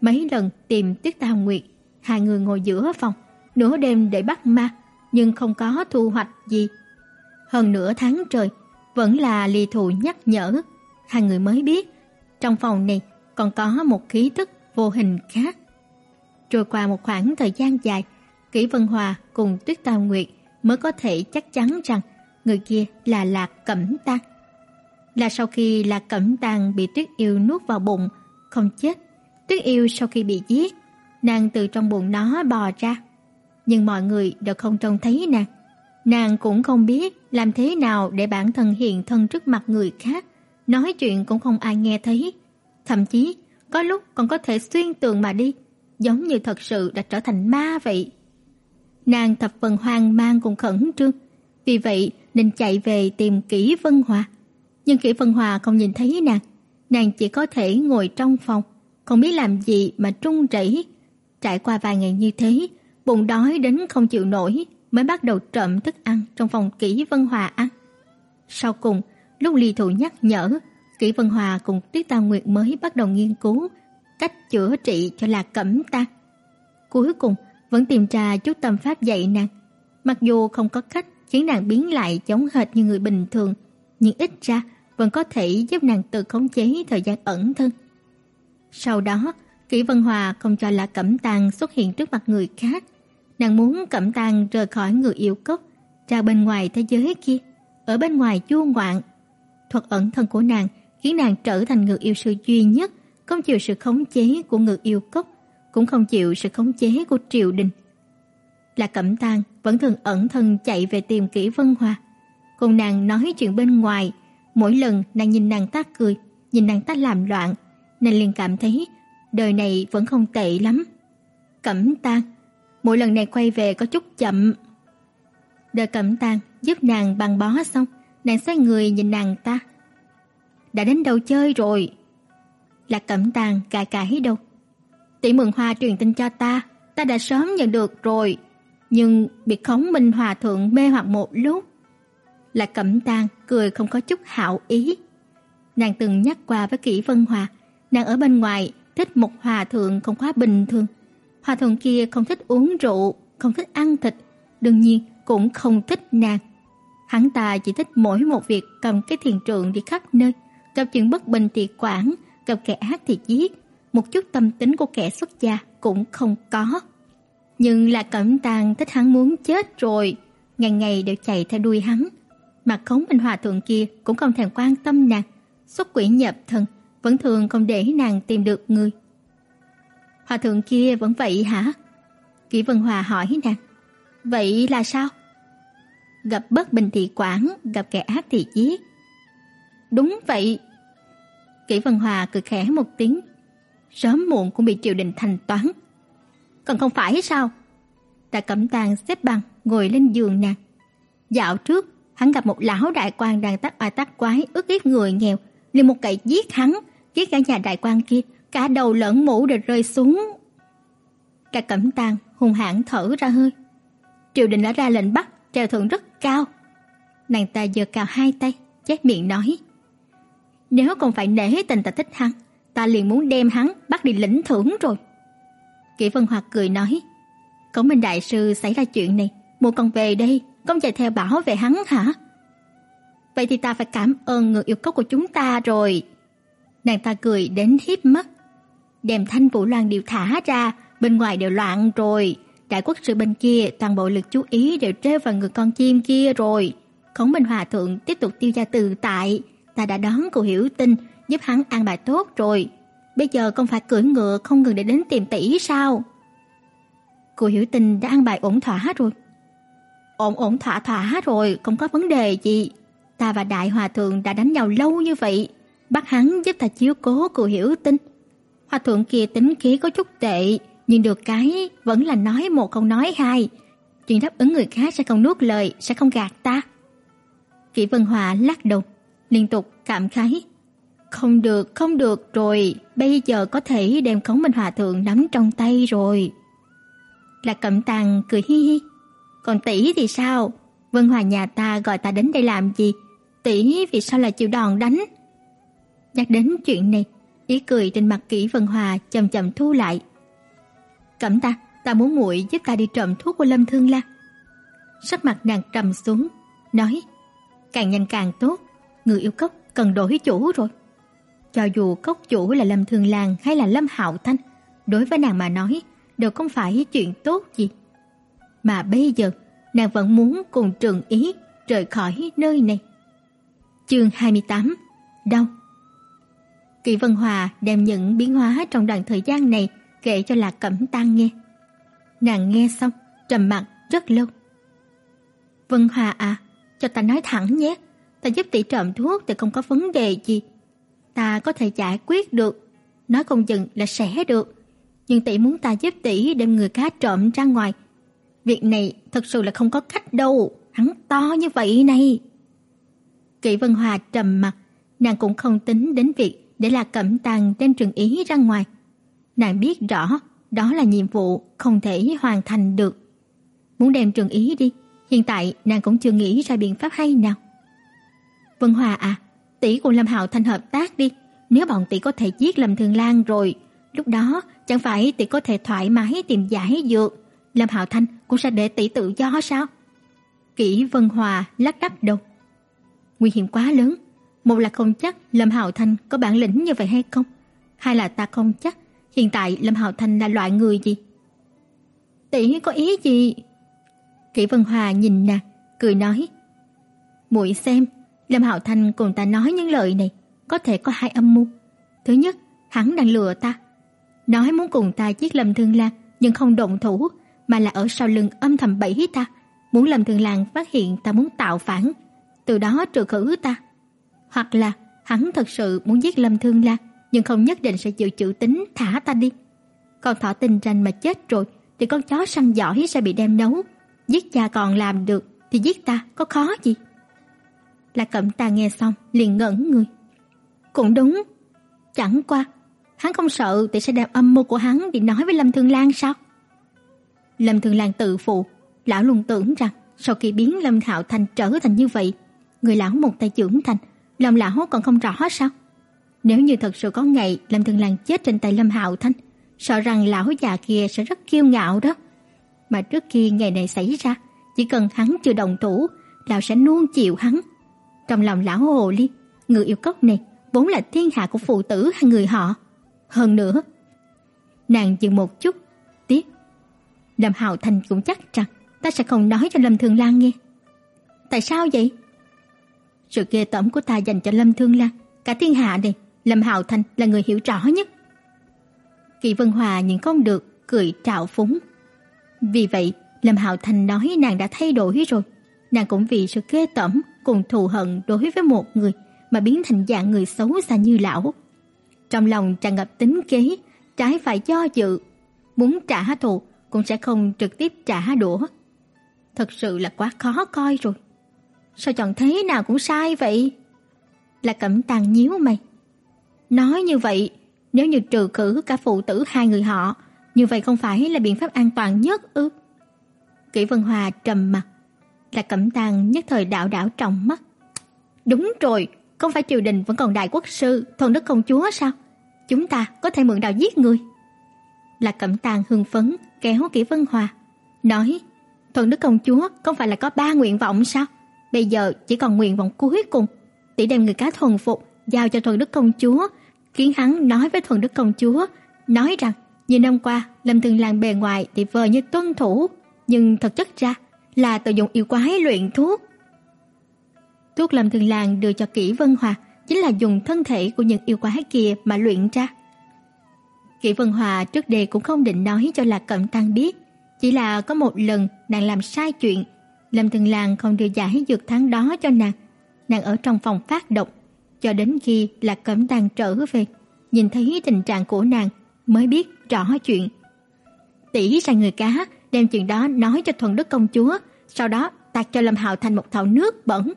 Mấy lần tìm Tuyết Tam Nguyệt, hai người ngồi giữa phòng, nửa đêm để bắt ma, nhưng không có thu hoạch gì. Hơn nửa tháng trời, vẫn là ly thù nhắc nhở, hai người mới biết, trong phòng này còn có một khí tức vô hình khác. Trôi qua một khoảng thời gian dài, Kỷ Vân Hòa cùng Tuyết Tam Nguyệt mới có thể chắc chắn rằng người kia là Lạc Cẩm Tang. Là sau khi Lạc Cẩm Tang bị Tuyết Yêu nuốt vào bụng, không chết. Tuyết Yêu sau khi bị giết, nàng từ trong bụng nó bò ra. Nhưng mọi người đều không trông thấy nàng. Nàng cũng không biết làm thế nào để bản thân hiện thân trước mặt người khác, nói chuyện cũng không ai nghe thấy. Thậm chí, có lúc còn có thể xuyên tường mà đi, giống như thật sự đã trở thành ma vậy. Nàng thập phần hoang mang cùng khẩn trương, vì vậy nên chạy về tìm Kỷ Vân Hòa. Nhưng Kỷ Vân Hòa không nhìn thấy nàng, nàng chỉ có thể ngồi trong phòng, không biết làm gì mà trung rẩy. Trải qua vài ngày như thế, bụng đói đến không chịu nổi, mới bắt đầu trộm thức ăn trong phòng Kỷ Vân Hòa ăn. Sau cùng, lúc Ly Thụ nhắc nhở, Kỷ Vân Hòa cùng Tuyết Tam Nguyệt mới bắt đầu nghiên cứu cách chữa trị cho Lạc Cẩm Tang. Cuối cùng, vẫn tìm ra chút tâm pháp dạy nàng. Mặc dù không có cách khiến nàng biến lại giống hệt như người bình thường, nhưng ít ra vẫn có thể giúp nàng tự khống chế thời gian ẩn thân. Sau đó, Kỷ Vân Hòa không cho là Cẩm Tàng xuất hiện trước mặt người khác. Nàng muốn Cẩm Tàng rời khỏi người yêu cốc, ra bên ngoài thế giới kia, ở bên ngoài chua ngoạn. Thuật ẩn thân của nàng khiến nàng trở thành người yêu sư duy nhất, không chịu sự khống chế của người yêu cốc, cũng không chịu sự khống chế của triều đình. Là Cẩm Tàng vẫn thường ẩn thân chạy về tìm Kỷ Vân hoa. cùng nàng nói chuyện bên ngoài, mỗi lần nàng nhìn nàng ta cười, nhìn nàng ta làm loạn, nàng liền cảm thấy đời này vẫn không tệ lắm. Cẩm Tang, mỗi lần nàng quay về có chút chậm. Đợi Cẩm Tang giúp nàng băng bó xong, nàng xoay người nhìn nàng ta. Đã đến đâu chơi rồi? Là Cẩm Tang cài cài đâu. Tỷ Mượn Hoa truyền tin cho ta, ta đã sớm nhận được rồi, nhưng bị Khống Minh Hòa thượng mê hoặc một lúc. Là Cẩm Tang cười không có chút hảo ý. Nàng từng nhắc qua với Kỷ Vân Hòa, nàng ở bên ngoài thích một hòa thượng không quá bình thường. Hòa thượng kia không thích uống rượu, không thích ăn thịt, đương nhiên cũng không thích nàng. Hắn ta chỉ thích mỗi một việc cầm cái thiền trượng đi khắp nơi, gặp chuyện bất bình thì quản, gặp kẻ ác thì giết, một chút tâm tính của kẻ xuất gia cũng không có. Nhưng là Cẩm Tàng thích hắn muốn chết rồi, ngày ngày đều chạy theo đuôi hắn. Mà Khống Minh Hòa thượng kia cũng không thèm quan tâm nàng, xuất quỷ nhập thần, vẫn thường không để nàng tìm được người. Hòa thượng kia vẫn vậy hả? Kỷ Vân Hòa hỏi nàng. Vậy là sao? Gặp bất bình thì quản, gặp kẻ ác thì giết. Đúng vậy. Kỷ Vân Hòa cười khẽ một tiếng. Sớm muộn cũng bị triều đình thanh toán. Còn không phải sao? Tạ Cẩm Tàng xếp bằng, ngồi lên giường nàng. Dạo trước, hắn gặp một lão đại quan đang tắt oai tắt quái ức hiếp người nghèo, liền một cậy giết hắn, giết cả nhà đại quan kia, cả đầu lẫn mũ đều rơi xuống. Cả Cẩm Tàng hùng hãn thở ra hơi. Triều đình đã ra lệnh bắt, treo thưởng rất cao. Nàng ta giơ cao hai tay, chép miệng nói: "Nếu không phải nể tình ta thích hắn, ta liền muốn đem hắn bắt đi lĩnh thưởng rồi." Kỷ Vân Hoạt cười nói: "Cổng Minh đại sư xảy ra chuyện này, mua con về đây, con chạy theo bảo vệ hắn hả?" Vậy thì ta phải cảm ơn người yêu cốc của chúng ta rồi. Nàng ta cười đến hiếp mắt. Đem thanh vũ loan đều thả ra, bên ngoài đều loạn rồi. Đại quốc sư bên kia, toàn bộ lực chú ý đều treo vào người con chim kia rồi. Khổng Minh Hòa Thượng tiếp tục tiêu gia tự tại. Ta đã đón cô hiểu tin, giúp hắn an bài tốt rồi. Bây giờ không phải cưỡi ngựa không ngừng để đến tìm tỷ sao? Cô hiểu tình đã an bài ổn thỏa hết rồi. Ổn ổn thỏa thỏa hết rồi, không có vấn đề gì. Ta và Đại Hòa Thượng đã đánh nhau lâu như vậy, bắt hắn giúp ta chiếu cố cô hiểu tình. Hòa Thượng kia tính khí có chút tệ, nhưng được cái vẫn là nói một không nói hai. Chuyện đáp ứng người khác sẽ không nuốt lời, sẽ không gạt ta. Kỷ Vân Hòa lắc đầu, liên tục cảm khái. Không được, không được rồi, bây giờ có thể đem Khống Minh Hòa Thượng nắm trong tay rồi. Là Cẩm Tàng cười hi hi. Còn tỷ thì sao? Vân Hòa nhà ta gọi ta đến đây làm gì? tỷ vì sao lại chịu đòn đánh? Nhắc đến chuyện này, ý cười trên mặt Kỷ Vân Hòa chậm chậm thu lại. Cẩm ta, ta muốn muội giúp ta đi trộm thuốc của Lâm Thương Lan. Sắc mặt nàng trầm xuống, nói: "Càng nhanh càng tốt, người yêu cốc cần đổi chủ rồi." Cho dù cốc chủ là Lâm thường Lan hay là Lâm Hạo Thanh, đối với nàng mà nói đều không phải chuyện tốt gì. Mà bây giờ, nàng vẫn muốn cùng Trường Ý rời khỏi nơi này. Chương 28: Đau. Kỳ Vân Hòa đem những biến hóa trong đoạn thời gian này kể cho Lạc Cẩm tang nghe. Nàng nghe xong, trầm mặc rất lâu. "Vân Hòa à, cho ta nói thẳng nhé, ta giúp tỷ trộm thuốc thì không có vấn đề gì, ta có thể giải quyết được, nói không chừng là sẽ được, nhưng tỷ muốn ta giúp tỷ đem người cá trộm ra ngoài, việc này thật sự là không có cách đâu, hắn to như vậy này." Kỷ Vân Hòa trầm mặt, nàng cũng không tính đến việc để là Cẩm Tàng đem Trường Ý ra ngoài. Nàng biết rõ đó là nhiệm vụ không thể hoàn thành được. Muốn đem Trường Ý đi, hiện tại nàng cũng chưa nghĩ ra biện pháp hay nào. Vân Hòa à, tỷ cùng Lâm Hạo thành hợp tác đi, nếu bọn tỷ có thể giết Lâm Thường Lan rồi, lúc đó chẳng phải tỷ có thể thoải mái tìm giải dược, Lâm Hạo Thanh cũng sẽ để tỷ tự do sao? Kỷ Vân Hòa lắc đắc đầu. Nguy hiểm quá lớn, một là không chắc Lâm Hạo Thanh có bản lĩnh như vậy hay không, hai là ta không chắc hiện tại Lâm Hạo Thanh là loại người gì. Tỷ có ý gì? Kỷ Vân Hòa nhìn nàng, cười nói: "Muội xem, Lâm Hạo Thanh cùng ta nói những lời này, có thể có hai âm mưu. Thứ nhất, hắn đang lừa ta, nói muốn cùng ta giết Lâm Thương Lan, nhưng không động thủ, mà là ở sau lưng âm thầm bẫy ta, muốn Lâm Thương Lan phát hiện ta muốn tạo phản, từ đó trừ khử ta. Hoặc là hắn thật sự muốn giết Lâm Thương Lan, nhưng không nhất định sẽ chịu chữ tính thả ta đi. Con thỏ tình tranh mà chết rồi thì con chó săn giỏi sẽ bị đem nấu, giết cha còn làm được thì giết ta có khó gì? La Cẩm Tà nghe xong liền ngẩn người. Cũng đúng, chẳng qua hắn không sợ thì sẽ đem âm mưu của hắn đi nói với Lâm Thương Lan sao? Lâm Thương Lan tự phụ, lão luôn tưởng rằng sau khi biến Lâm Hạo Thành trở thành như vậy, người lão một tay trưởng thành, lòng lão còn không rõ sao? Nếu như thật sự có ngày Lâm Thương Lan chết trên tay Lâm Hạo Thanh, sợ rằng lão già kia sẽ rất kiêu ngạo đó. Mà trước khi ngày này xảy ra, chỉ cần hắn chưa đồng thủ, lão sẽ nuông chiều hắn. Trong lòng lão hồ ly, người yêu cốc này vốn là thiên hạ của phụ tử hay người họ. Hơn nữa, nàng dừng một chút, tiếp. Lâm Hạo Thành cũng chắc rằng ta sẽ không nói cho Lâm Thương Lan nghe. Tại sao vậy? Sự ghê tởm của ta dành cho Lâm Thương Lan, cả thiên hạ này, Lâm Hạo Thành là người hiểu rõ nhất. Kỳ Vân Hòa nhìn không được, cười trào phúng. Vì vậy, Lâm Hạo Thành nói nàng đã thay đổi rồi. Nàng cũng vì sự ghê tởm cùng thù hận đối với một người mà biến thành dạng người xấu xa như lão. Trong lòng tràn ngập tính kế, trái phải do dự, muốn trả thù cũng sẽ không trực tiếp trả đũa. Thật sự là quá khó coi rồi. Sao chọn thế nào cũng sai vậy? Là Cẩm Tàng nhíu mày. Nói như vậy, nếu như trừ khử cả phụ tử hai người họ, như vậy không phải là biện pháp an toàn nhất ư? Kỷ Vân Hòa trầm mặt, là Cẩm Tàng nhất thời đảo đảo trong mắt. Đúng rồi, không phải triều đình vẫn còn đại quốc sư, thuần đức công chúa sao? Chúng ta có thể mượn đào giết người. Là Cẩm Tàng hưng phấn kéo Kỷ Vân Hòa, nói: "Thuần đức công chúa không phải là có ba nguyện vọng sao? Bây giờ chỉ còn nguyện vọng cuối cùng, tỷ đem người cá thuần phục giao cho thuần đức công chúa, khiến hắn nói với thuần đức công chúa, nói rằng nhiều năm qua Lâm Thường Lan bề ngoài thì vờ như tuân thủ, nhưng thực chất ra là tự dùng yêu quái luyện thuốc. Thuốc Lâm Thường Lan đưa cho Kỷ Vân Hòa chính là dùng thân thể của những yêu quái kia mà luyện ra. Kỷ Vân Hòa trước đây cũng không định nói cho Lạc Cẩm Tăng biết, chỉ là có một lần nàng làm sai chuyện, Lâm Thường Lan không đưa giải dược tháng đó cho nàng. Nàng ở trong phòng phát độc, cho đến khi Lạc Cẩm Tăng trở về, nhìn thấy tình trạng của nàng mới biết rõ chuyện. Tỷ sai người cá đem chuyện đó nói cho Thuần Đức công chúa, sau đó tạt cho Lâm Hạo thành một thau nước bẩn.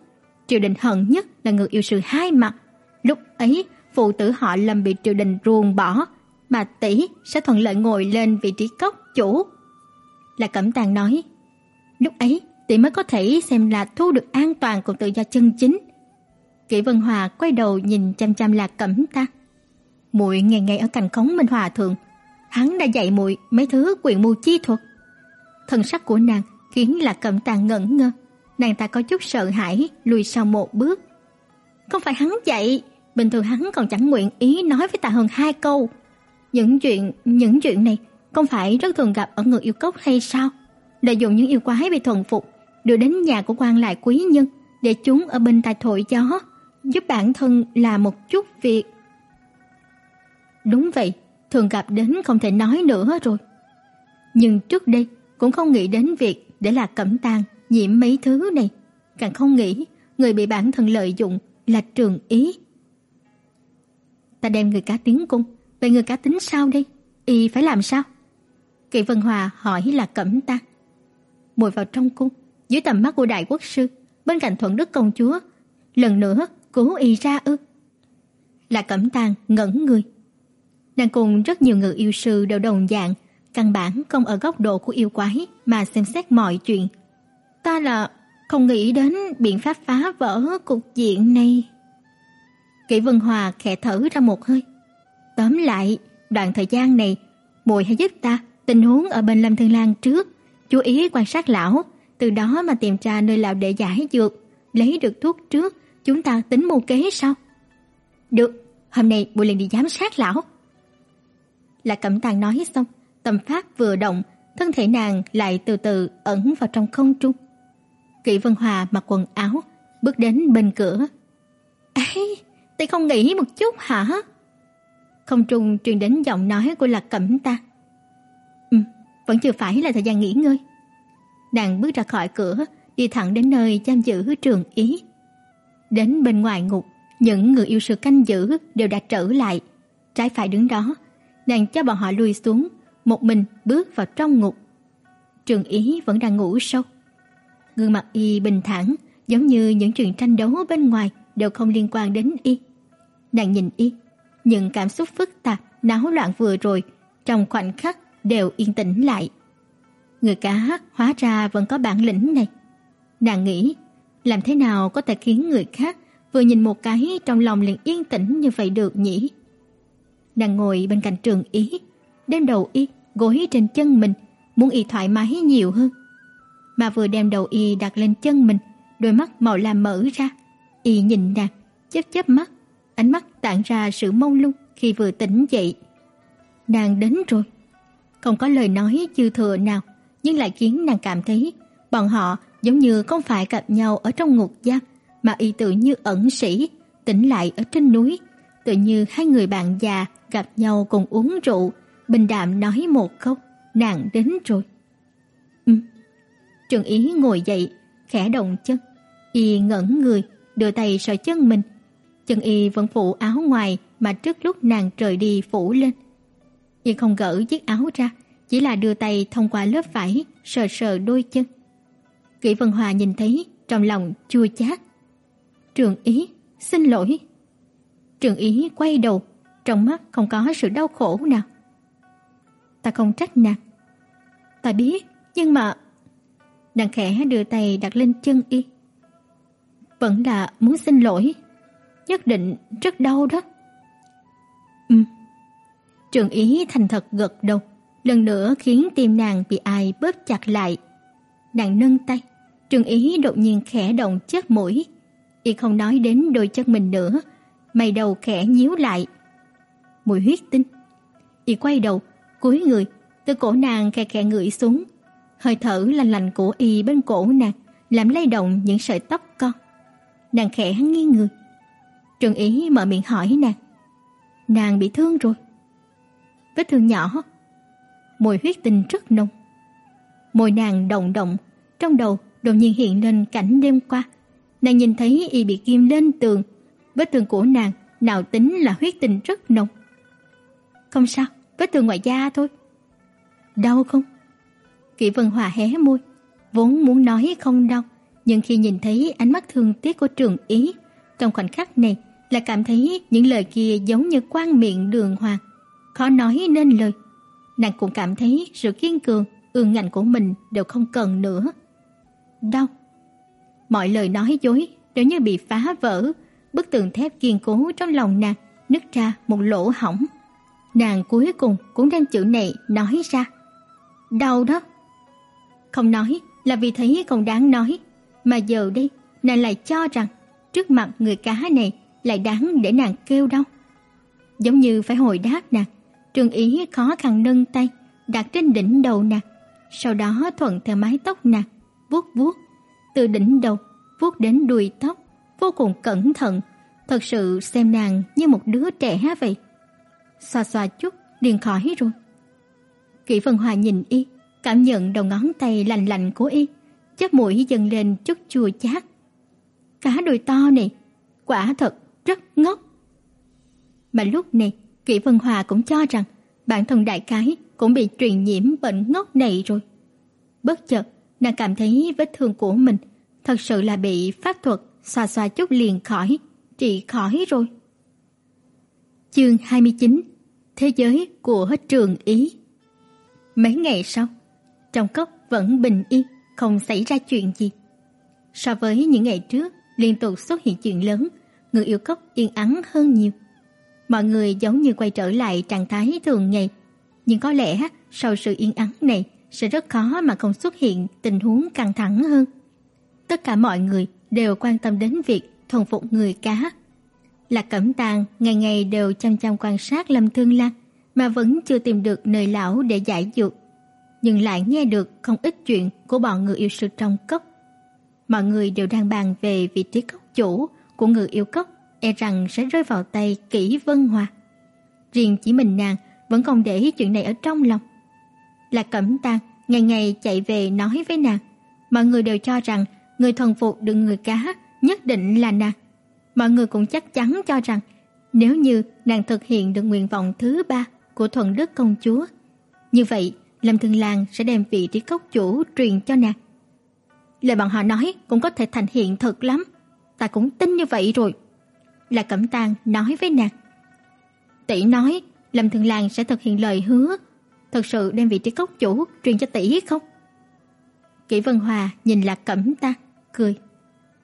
Triều đình hận nhất là người yêu sự hai mặt. Lúc ấy, phụ tử họ Lâm bị triều đình ruồng bỏ, mà tỷ sẽ thuận lợi ngồi lên vị trí cốc chủ. Là Cẩm Tàng nói, lúc ấy tỷ mới có thể xem là thu được an toàn cùng tự do chân chính. Kỷ Vân Hòa quay đầu nhìn chăm chăm Lạc Cẩm ta. Muội ngày ngày ở cạnh cống Minh Hòa thượng, hắn đã dạy muội mấy thứ quyền mưu chi thuật thần sắc của nàng khiến Lạc Cẩm Tàng ngẩn ngơ, nàng ta có chút sợ hãi lùi sau một bước. Không phải hắn vậy, bình thường hắn còn chẳng nguyện ý nói với ta hơn hai câu. Những chuyện, những chuyện này không phải rất thường gặp ở người yêu cốc hay sao? Lợi dụng những yêu quái bị thuần phục, đưa đến nhà của quan lại quý nhân để chúng ở bên tai thổi gió, giúp bản thân là một chút việc. Đúng vậy, thường gặp đến không thể nói nữa rồi. Nhưng trước đây cũng không nghĩ đến việc để là cẩm tang nhiễm mấy thứ này, càng không nghĩ người bị bản thân lợi dụng là Trường Ý. Ta đem người cá tiếng cung, vậy người cá tính sao đây? Y phải làm sao? Kỳ Vân Hòa hỏi là Cẩm Tang. Mùi vào trong cung, dưới tầm mắt của đại quốc sư, bên cạnh Thuận Đức công chúa, lần nữa cứu y ra ư? Là Cẩm Tang ngẩn người. Nàng cùng rất nhiều người yêu sư đều đồng dạng, căn bản không ở góc độ của yêu quái mà xem xét mọi chuyện. Ta là không nghĩ đến biện pháp phá vỡ cục diện này. Kỷ Vân Hòa khẽ thở ra một hơi. Tóm lại, đoạn thời gian này, muội hãy giúp ta tình huống ở bên Lâm Thương Lan trước, chú ý quan sát lão, từ đó mà tìm ra nơi lão để giải dược, lấy được thuốc trước, chúng ta tính mưu kế sau. Được, hôm nay muội liền đi giám sát lão. Là Cẩm Tàng nói xong, tâm pháp vừa động, thân thể nàng lại từ từ ẩn vào trong không trung. Kỷ Vân Hòa mặc quần áo, bước đến bên cửa. "Ấy, tỷ không nghĩ một chút hả?" Không trung truyền đến giọng nói của Lạc Cẩm ta "Ừm, vẫn chưa phải là thời gian nghỉ ngơi." Nàng bước ra khỏi cửa, đi thẳng đến nơi giam giữ Trường Ý. Đến bên ngoài ngục, những người yêu sự canh giữ đều đã trở lại, trái phải đứng đó, nàng cho bọn họ lui xuống, một mình bước vào trong ngục. Trường Ý vẫn đang ngủ sâu. Gương mặt y bình thản, giống như những chuyện tranh đấu bên ngoài đều không liên quan đến y. Nàng nhìn y, những cảm xúc phức tạp, náo loạn vừa rồi trong khoảnh khắc đều yên tĩnh lại. Người cá hóa ra vẫn có bản lĩnh này. Nàng nghĩ, làm thế nào có thể khiến người khác vừa nhìn một cái trong lòng liền yên tĩnh như vậy được nhỉ? Nàng ngồi bên cạnh Trường Ý, đem đầu y gối trên chân mình, muốn y thoải mái nhiều hơn. Mà vừa đem đầu y đặt lên chân mình, đôi mắt màu lam mở ra, y nhìn nàng, chớp chớp mắt, ánh mắt tản ra sự mông lung khi vừa tỉnh dậy. Nàng đến rồi. Không có lời nói dư thừa nào, nhưng lại khiến nàng cảm thấy bọn họ giống như không phải gặp nhau ở trong ngục giam, mà y tự như ẩn sĩ, tỉnh lại ở trên núi, tự như hai người bạn già gặp nhau cùng uống rượu, bình đạm nói một câu, nàng đến rồi. Ừ. Trường Ý ngồi dậy, khẽ động chân, y ngẩn người, đưa tay sờ chân mình. Chân y vẫn phủ áo ngoài mà trước lúc nàng rời đi phủ lên. Y không gỡ chiếc áo ra, chỉ là đưa tay thông qua lớp vải sờ sờ đôi chân. Kỷ Vân Hòa nhìn thấy, trong lòng chua chát. Trường Ý, xin lỗi. Trường Ý quay đầu, trong mắt không có sự đau khổ nào. Ta không trách nàng. Ta biết, nhưng mà... Nàng khẽ đưa tay đặt lên chân y. Vẫn là muốn xin lỗi. Nhất định rất đau đó. Ừ. Trường Ý thành thật gật đầu lần nữa khiến tim nàng bị ai bóp chặt lại. Nàng nâng tay, Trương Ý đột nhiên khẽ động chớp mũi, y không nói đến đôi chân mình nữa, mày đầu khẽ nhíu lại. Mùi huyết tinh. Y quay đầu, cúi người, từ cổ nàng khe khẽ ngửi xuống, hơi thở lạnh lạnh của y bên cổ nàng làm lay động những sợi tóc con. Nàng khẽ nghiêng người. Trần Ý mở miệng hỏi nàng. Nàng bị thương rồi. Vết thương nhỏ mùi huyết tinh rất nồng. Môi nàng động động, trong đầu đột nhiên hiện lên cảnh đêm qua. Nàng nhìn thấy y bị kim lên tường, vết thương của nàng nào tính là huyết tinh rất nồng. Không sao, vết thương ngoài da thôi. Đau không? Kỷ Vân Hòa hé môi, vốn muốn nói không đau, nhưng khi nhìn thấy ánh mắt thương tiếc của Trường Ý, trong khoảnh khắc này là cảm thấy những lời kia giống như quan miệng đường hoàng, khó nói nên lời nàng cũng cảm thấy sự kiên cường, ương ngạnh của mình đều không cần nữa. Đau. Mọi lời nói dối đều như bị phá vỡ, bức tường thép kiên cố trong lòng nàng nứt ra một lỗ hổng. Nàng cuối cùng cũng đem chữ này nói ra. Đau đó. Không nói là vì thấy không đáng nói, mà giờ đây nàng lại cho rằng trước mặt người cá này lại đáng để nàng kêu đau. Giống như phải hồi đáp nàng, Trương Ý khó khăn nâng tay đặt trên đỉnh đầu nàng, sau đó thuận theo mái tóc nàng, vuốt vuốt từ đỉnh đầu vuốt đến đuôi tóc, vô cùng cẩn thận, thật sự xem nàng như một đứa trẻ vậy. Xoa xoa chút liền khỏi rồi. Kỷ Vân Hòa nhìn y, cảm nhận đầu ngón tay lạnh lạnh của y, chóp mũi dần lên chút chua chát. Cá đùi to này, quả thật rất ngốc. Mà lúc này, Kỷ Vân Hòa cũng cho rằng bản thân đại cái cũng bị truyền nhiễm bệnh ngốc này rồi. Bất chợt, nàng cảm thấy vết thương của mình thật sự là bị pháp thuật xoa xoa chút liền khỏi, trị khỏi rồi. Chương 29: Thế giới của Trường Ý. Mấy ngày sau, trong cốc vẫn bình yên, không xảy ra chuyện gì. So với những ngày trước, liên tục xuất hiện chuyện lớn, người yêu cốc yên ắng hơn nhiều. Mọi người giống như quay trở lại trạng thái thường ngày, nhưng có lẽ sau sự yên ắng này sẽ rất khó mà không xuất hiện tình huống căng thẳng hơn. Tất cả mọi người đều quan tâm đến việc thuần phục người cá. Lạc Cẩm Tàng ngày ngày đều chăm chăm quan sát Lâm Thương Lan mà vẫn chưa tìm được nơi lão để giải dược, nhưng lại nghe được không ít chuyện của bọn người yêu sư trong cốc. Mọi người đều đang bàn về vị trí cốc chủ của người yêu cốc, e rằng sẽ rơi vào tay Kỷ Vân Hòa. Riêng chỉ mình nàng vẫn không để chuyện này ở trong lòng. Lạc Cẩm Tàng ngày ngày chạy về nói với nàng, mọi người đều cho rằng người thuần phục được người cá nhất định là nàng. Mọi người cũng chắc chắn cho rằng nếu như nàng thực hiện được nguyện vọng thứ ba của thuần đức công chúa, như vậy Lâm Thương Lan sẽ đem vị trí cốc chủ truyền cho nàng. Lời bọn họ nói cũng có thể thành hiện thực lắm, ta cũng tin như vậy rồi. Là Cẩm Tang nói với nàng. Tỷ nói Lâm Thương Lan sẽ thực hiện lời hứa, thật sự đem vị trí cốc chủ truyền cho tỷ không? Kỷ Vân Hòa nhìn Lạc Cẩm Tang, cười.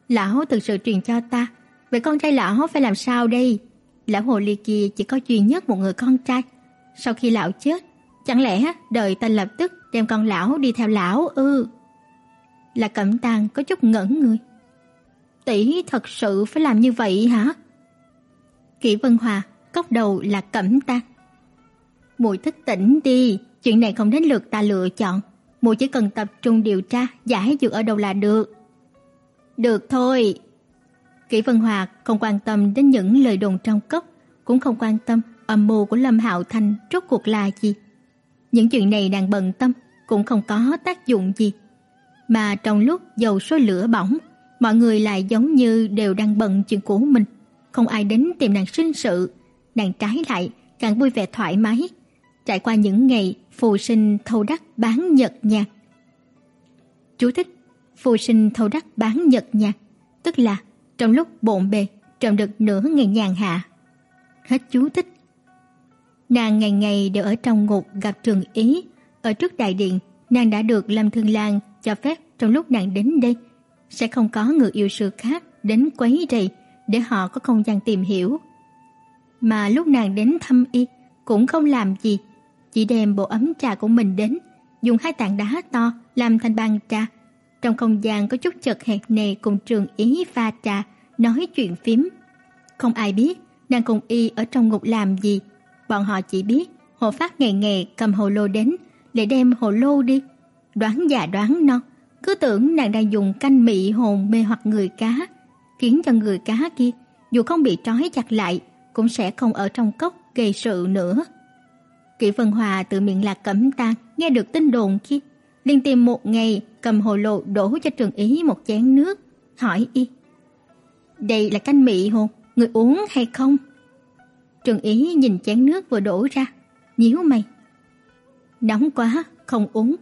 Lão thực sự truyền cho ta, vậy con trai lão phải làm sao đây? Lão hồ ly kia chỉ có duy nhất một người con trai. Sau khi lão chết, chẳng lẽ đời ta lập tức đem con lão đi theo lão ư? Là Cẩm Tang có chút ngẩn người. Tỷ thật sự phải làm như vậy hả? Kỷ Vân Hòa cốc đầu là Cẩm Tang. Muội thức tỉnh đi, chuyện này không đến lượt ta lựa chọn, muội chỉ cần tập trung điều tra giải dược ở đâu là được. Được thôi. Kỷ Vân Hòa không quan tâm đến những lời đồn trong cốc, cũng không quan tâm âm mưu của Lâm Hạo Thành rốt cuộc là gì. Những chuyện này nàng bận tâm cũng không có tác dụng gì. Mà trong lúc dầu sôi lửa bỏng, mọi người lại giống như đều đang bận chuyện của mình, không ai đến tìm nàng sinh sự. Nàng trái lại càng vui vẻ thoải mái, trải qua những ngày phù sinh thâu đắc bán nhật nhạt. Chú thích: Phù sinh thâu đắc bán nhật nhạt, tức là trong lúc bộn bề trộm được nửa ngày nhàn hạ. Hết chú thích. Nàng ngày ngày đều ở trong ngục gặp Trường Ý, ở trước đại điện, nàng đã được Lâm Thương Lan cho phép trong lúc nàng đến đây sẽ không có người yêu sư khác đến quấy rầy để họ có không gian tìm hiểu. Mà lúc nàng đến thăm y cũng không làm gì, chỉ đem bộ ấm trà của mình đến, dùng hai tảng đá to làm thành bàn trà. Trong không gian có chút chật hẹp này cùng Trường Ý pha trà, nói chuyện phím. Không ai biết nàng cùng y ở trong ngục làm gì, bọn họ chỉ biết Hồ Phát ngày ngày cầm hồ lô đến để đem hồ lô đi, đoán già đoán non, cứ tưởng nàng đang dùng canh mị hồn mê hoặc người cá, khiến cho người cá kia dù không bị trói chặt lại cũng sẽ không ở trong cốc gây sự nữa. Kỷ Vân Hòa từ miệng Lạc Cẩm Tang nghe được tin đồn kia, liền tìm một ngày cầm hồ lô đổ cho Trường Ý một chén nước, hỏi y: "Đây là canh mị hồn, người uống hay không?" Trường Ý nhìn chén nước vừa đổ ra, nhíu mày. "Nóng quá, không uống."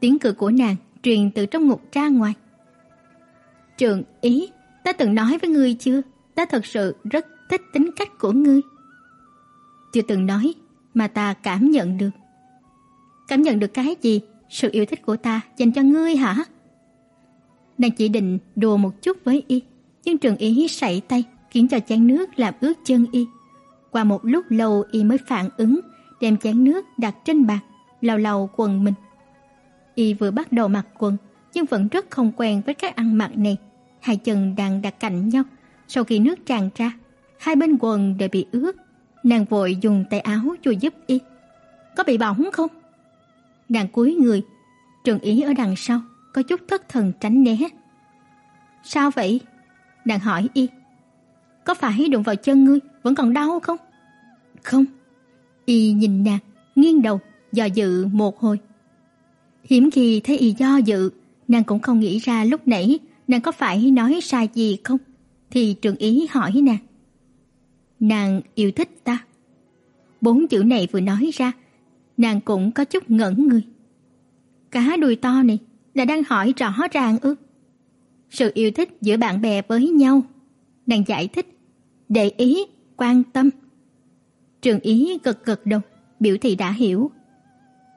Tiếng cười của nàng truyền từ trong ngục ra ngoài. Trường Ý, ta từng nói với ngươi chưa, ta thật sự rất thích tính cách của ngươi. Chưa từng nói, mà ta cảm nhận được. Cảm nhận được cái gì? Sự yêu thích của ta dành cho ngươi hả? Nàng chỉ định đùa một chút với y, nhưng Trường Ý sảy tay, khiến cho chén nước làm ướt chân y. Qua một lúc lâu y mới phản ứng, đem chén nước đặt trên bàn, lau lau quần mình. Y vừa bắt đầu mặc quần, nhưng vẫn rất không quen với cách ăn mặc này. Hai chân đang đặt cạnh nhau, sau khi nước tràn ra, hai bên quần đều bị ướt. Nàng vội dùng tay áo chùi giúp y. Có bị bỏng không? Nàng cúi người, Trường Ý ở đằng sau, có chút thất thần tránh né. Sao vậy? Nàng hỏi y. Có phải đụng vào chân ngươi vẫn còn đau không? Không. Y nhìn nàng, nghiêng đầu, dò dự một hồi. Hiếm khi thấy y do dự, nàng cũng không nghĩ ra lúc nãy nàng có phải nói sai gì không, thì Trường Ý hỏi nàng. Nàng yêu thích ta. Bốn chữ này vừa nói ra, nàng cũng có chút ngẩn người. Cá đuôi to này là đang hỏi rõ ràng ư? Sự yêu thích giữa bạn bè với nhau, nàng giải thích, để ý, quan tâm. Trường Ý gật gật đầu, biểu thị đã hiểu.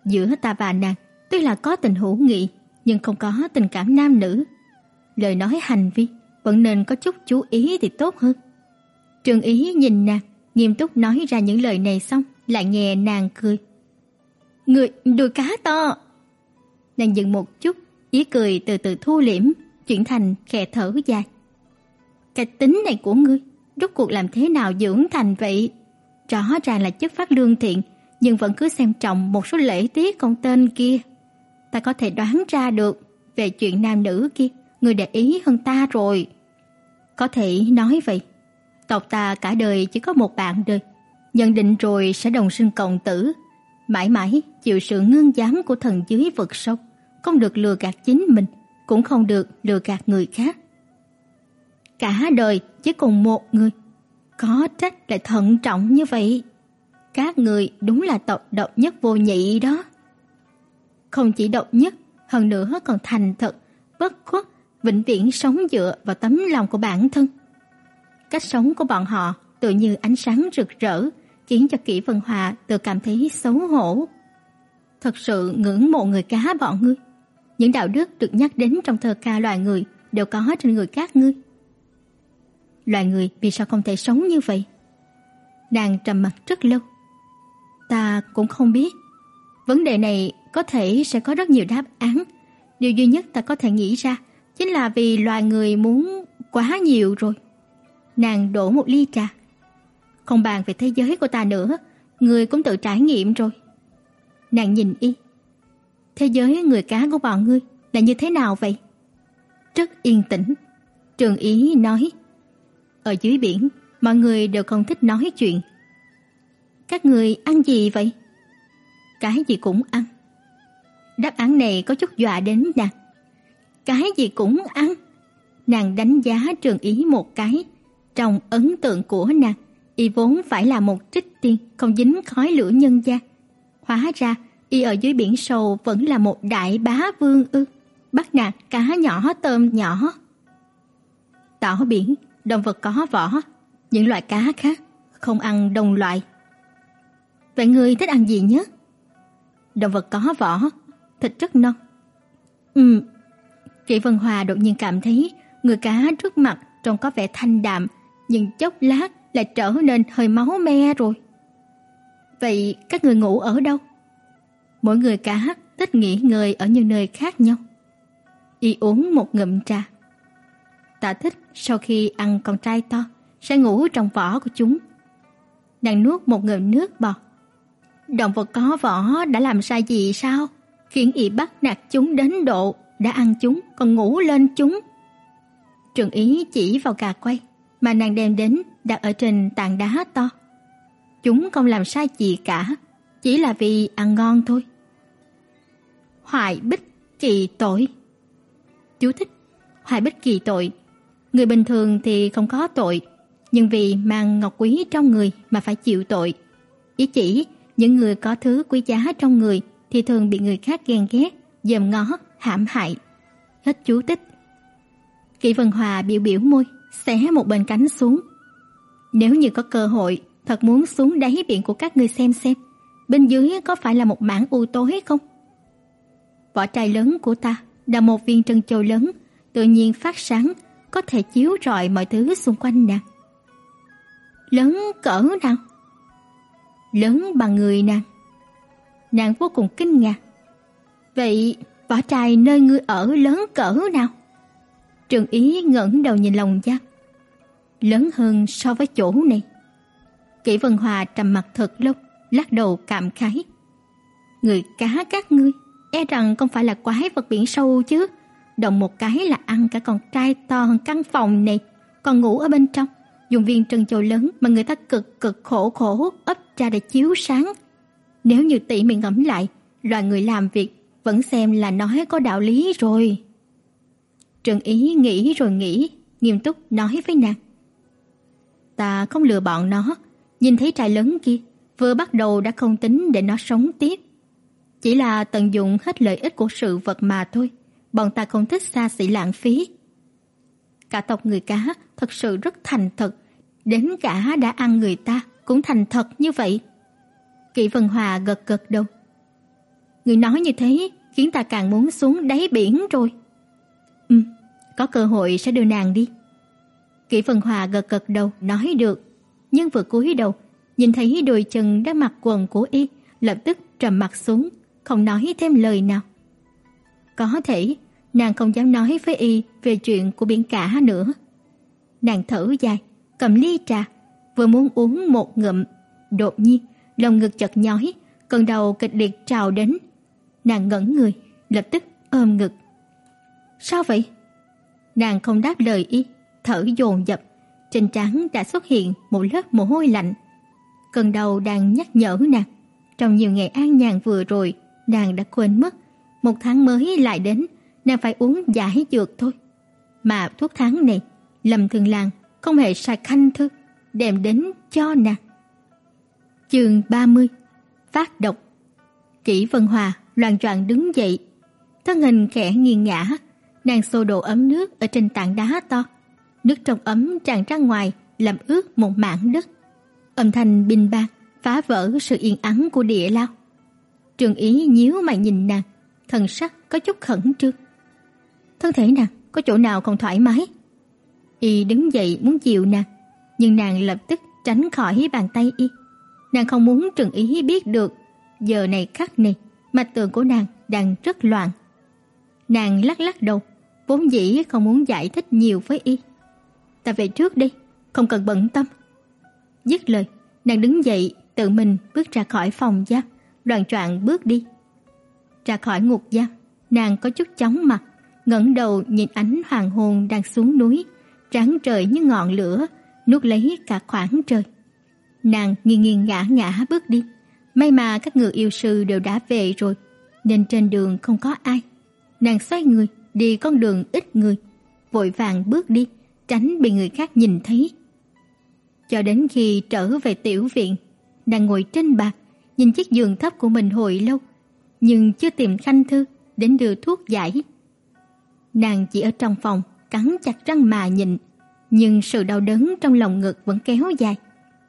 Giữa ta và nàng tuy là có tình hữu nghị, nhưng không có tình cảm nam nữ. Lời nói hành vi vẫn nên có chút chú ý thì tốt hơn. Trường Ý nhìn nàng, nghiêm túc nói ra những lời này xong, lại nghe nàng cười. Người đuôi cá to, nàng dừng một chút, ý cười từ từ thu liễm, chuyển thành khẽ thở dài. Cái tính này của ngươi, rốt cuộc làm thế nào dưỡng thành vậy? Rõ ràng là chất phát lương thiện, nhưng vẫn cứ xem trọng một số lễ tiết con tên kia. Ta có thể đoán ra được về chuyện nam nữ kia, người để ý hơn ta rồi. Có thể nói vậy. Tộc ta cả đời chỉ có một bạn đời, nhận định rồi sẽ đồng sinh cộng tử, mãi mãi chịu sự ngưng giám của thần dưới vực sâu, không được lừa gạt chính mình, cũng không được lừa gạt người khác. Cả đời chỉ cùng một người, có trách lại thận trọng như vậy. Các người đúng là tộc độc nhất vô nhị đó. Không chỉ độc nhất, hơn nữa còn thành thật, bất khuất, vĩnh viễn sống dựa vào tấm lòng của bản thân. Cách sống của bọn họ tự như ánh sáng rực rỡ, khiến cho Kỷ Vân Hòa tự cảm thấy xấu hổ. Thật sự ngưỡng mộ người cá bọn ngươi. Những đạo đức được nhắc đến trong thơ ca loài người đều có trên người các ngươi. Loài người vì sao không thể sống như vậy? Nàng trầm mặt rất lâu. Ta cũng không biết. Vấn đề này có thể sẽ có rất nhiều đáp án. Điều duy nhất ta có thể nghĩ ra chính là vì loài người muốn quá nhiều rồi. Nàng đổ một ly trà. Không bàn về thế giới của ta nữa, người cũng tự trải nghiệm rồi. Nàng nhìn y. Thế giới người cá của bọn ngươi là như thế nào vậy? Rất yên tĩnh. Trường Ý nói. Ở dưới biển, mọi người đều không thích nói chuyện. Các người ăn gì vậy? Cái gì cũng ăn. Đáp án này có chút dọa đến nàng. Cái gì cũng ăn. Nàng đánh giá Trường Ý một cái. Trong ấn tượng của nàng, y vốn phải là một trích tiên không dính khói lửa nhân gian. Hóa ra, y ở dưới biển sâu vẫn là một đại bá vương ư, bắt nạt cá nhỏ tôm nhỏ. Tảo biển, động vật có vỏ, những loại cá khác không ăn đồng loại. Vậy ngươi thích ăn gì nhất? Động vật có vỏ, thịt rất non. Ừm. Kỷ Vân Hòa đột nhiên cảm thấy người cá trước mặt trông có vẻ thanh đạm, nhưng chốc lát lại trở nên hơi máu me rồi. Vậy các người ngủ ở đâu? Mỗi người cả thích nghỉ ngơi ở những nơi khác nhau. Y uống một ngụm trà. Ta thích sau khi ăn con trai to, sẽ ngủ trong vỏ của chúng. Nàng nuốt một ngụm nước bọt. Động vật có vỏ đã làm sai gì sao? Khiến y bắt nạt chúng đến độ đã ăn chúng, còn ngủ lên chúng. Trường ý chỉ vào gà quay mà nàng đem đến đặt ở trên tảng đá to. Chúng không làm sai gì cả, chỉ là vì ăn ngon thôi. Hoại bích kỳ tội. Chú thích Hoại bích kỳ tội. Người bình thường thì không có tội Nhưng vì mang ngọc quý trong người mà phải chịu tội. Ý chỉ những người có thứ quý giá trong người Thì thường bị người khác ghen ghét Dòm ngó, hãm hại. Hết chú tích Kỷ Vân Hòa biểu biểu môi Xé một bên cánh xuống. Nếu như có cơ hội Thật muốn xuống đáy biển của các ngươi xem xem Bên dưới có phải là một mảng u tối không? Vỏ chai lớn của ta là một viên trân châu lớn, tự nhiên phát sáng, có thể chiếu rọi mọi thứ xung quanh nàng. Lớn cỡ nào? Lớn bằng người nàng. Nàng vô cùng kinh ngạc. Vậy vỏ chai nơi ngươi ở lớn cỡ nào? Trường Ý ngẩng đầu nhìn lòng giác Lớn hơn so với chỗ này. Kỷ Vân Hòa trầm mặt thật lâu, lắc đầu cảm khái. Người cá các ngươi e rằng không phải là quái vật biển sâu chứ. Động một cái là ăn cả con trai to hơn căn phòng này, còn ngủ ở bên trong, dùng viên trân châu lớn mà người ta cực cực khổ khổ ấp ra để chiếu sáng. Nếu như tỉ mỉ ngẫm lại, loài người làm việc vẫn xem là nói có đạo lý rồi. Trần Ý nghĩ rồi nghĩ, nghiêm túc nói với nàng. Ta không lừa bọn nó, nhìn thấy trai lớn kia, vừa bắt đầu đã không tính để nó sống tiếp. Chỉ là tận dụng hết lợi ích của sự vật mà thôi, bọn ta không thích xa xỉ lãng phí. Cả tộc người cá thật sự rất thành thật, đến cả đã ăn người ta cũng thành thật như vậy. Kỷ Vân Hòa gật gật đầu. Người nói như thế khiến ta càng muốn xuống đáy biển rồi. Ừ, có cơ hội sẽ đưa nàng đi. Kỷ phần Hòa gật gật đầu nói được, nhưng vừa cúi đầu, nhìn thấy đôi chân đã mặc quần của y, lập tức trầm mặt xuống, không nói thêm lời nào. có thể nàng không dám nói với y về chuyện của biển cả nữa. Nàng thở dài, cầm ly trà, vừa muốn uống một ngụm, đột nhiên lòng ngực chợt nhói, cơn đau kịch liệt trào đến. Nàng ngẩn người, lập tức ôm ngực. "Sao vậy?" Nàng không đáp lời y, thở dồn dập, trên trán đã xuất hiện một lớp mồ hôi lạnh. Cơn đau đang nhắc nhở nàng, trong nhiều ngày an nhàn vừa rồi, nàng đã quên mất, một tháng mới lại đến, nàng phải uống giải dược thôi. Mà thuốc tháng này, Lâm Thường Lan không hề sai khanh thư đem đến cho nàng. Chương 30: Phát độc. Kỷ Vân Hòa loạn choạng đứng dậy, thân hình khẽ nghiêng ngã, nàng xô đổ ấm nước ở trên tảng đá to. Nước trong ấm tràn ra ngoài, làm ướt một mảng đất. Âm thanh bình bang phá vỡ sự yên ắng của địa lao. Trường Ý nhíu mày nhìn nàng, thần sắc có chút khẩn trương. Thân thể nàng có chỗ nào không thoải mái? Y đứng dậy muốn dịu nàng, nhưng nàng lập tức tránh khỏi bàn tay y. Nàng không muốn Trừng Ý biết được, giờ này khắc này, mạch tượng của nàng đang rất loạn. Nàng lắc lắc đầu, vốn dĩ không muốn giải thích nhiều với y. Ta về trước đi, không cần bận tâm. Dứt lời, nàng đứng dậy, tự mình bước ra khỏi phòng giam, loạn choạng bước đi. Ra khỏi ngục giam, nàng có chút chóng mặt, ngẩng đầu nhìn ánh hoàng hôn đang xuống núi, trắng trời như ngọn lửa, nuốt lấy cả khoảng trời. Nàng nghiêng nghiêng ngã ngã bước đi. May mà các người yêu sư đều đã về rồi, nên trên đường không có ai. Nàng xoay người, đi con đường ít người, vội vàng bước đi, tránh bị người khác nhìn thấy. Cho đến khi trở về tiểu viện, nàng ngồi trên bạc nhìn chiếc giường thấp của mình hồi lâu, nhưng chưa tìm Khanh Thư đến đưa thuốc giải. Nàng chỉ ở trong phòng, cắn chặt răng mà nhịn, nhưng sự đau đớn trong lòng ngực vẫn kéo dài,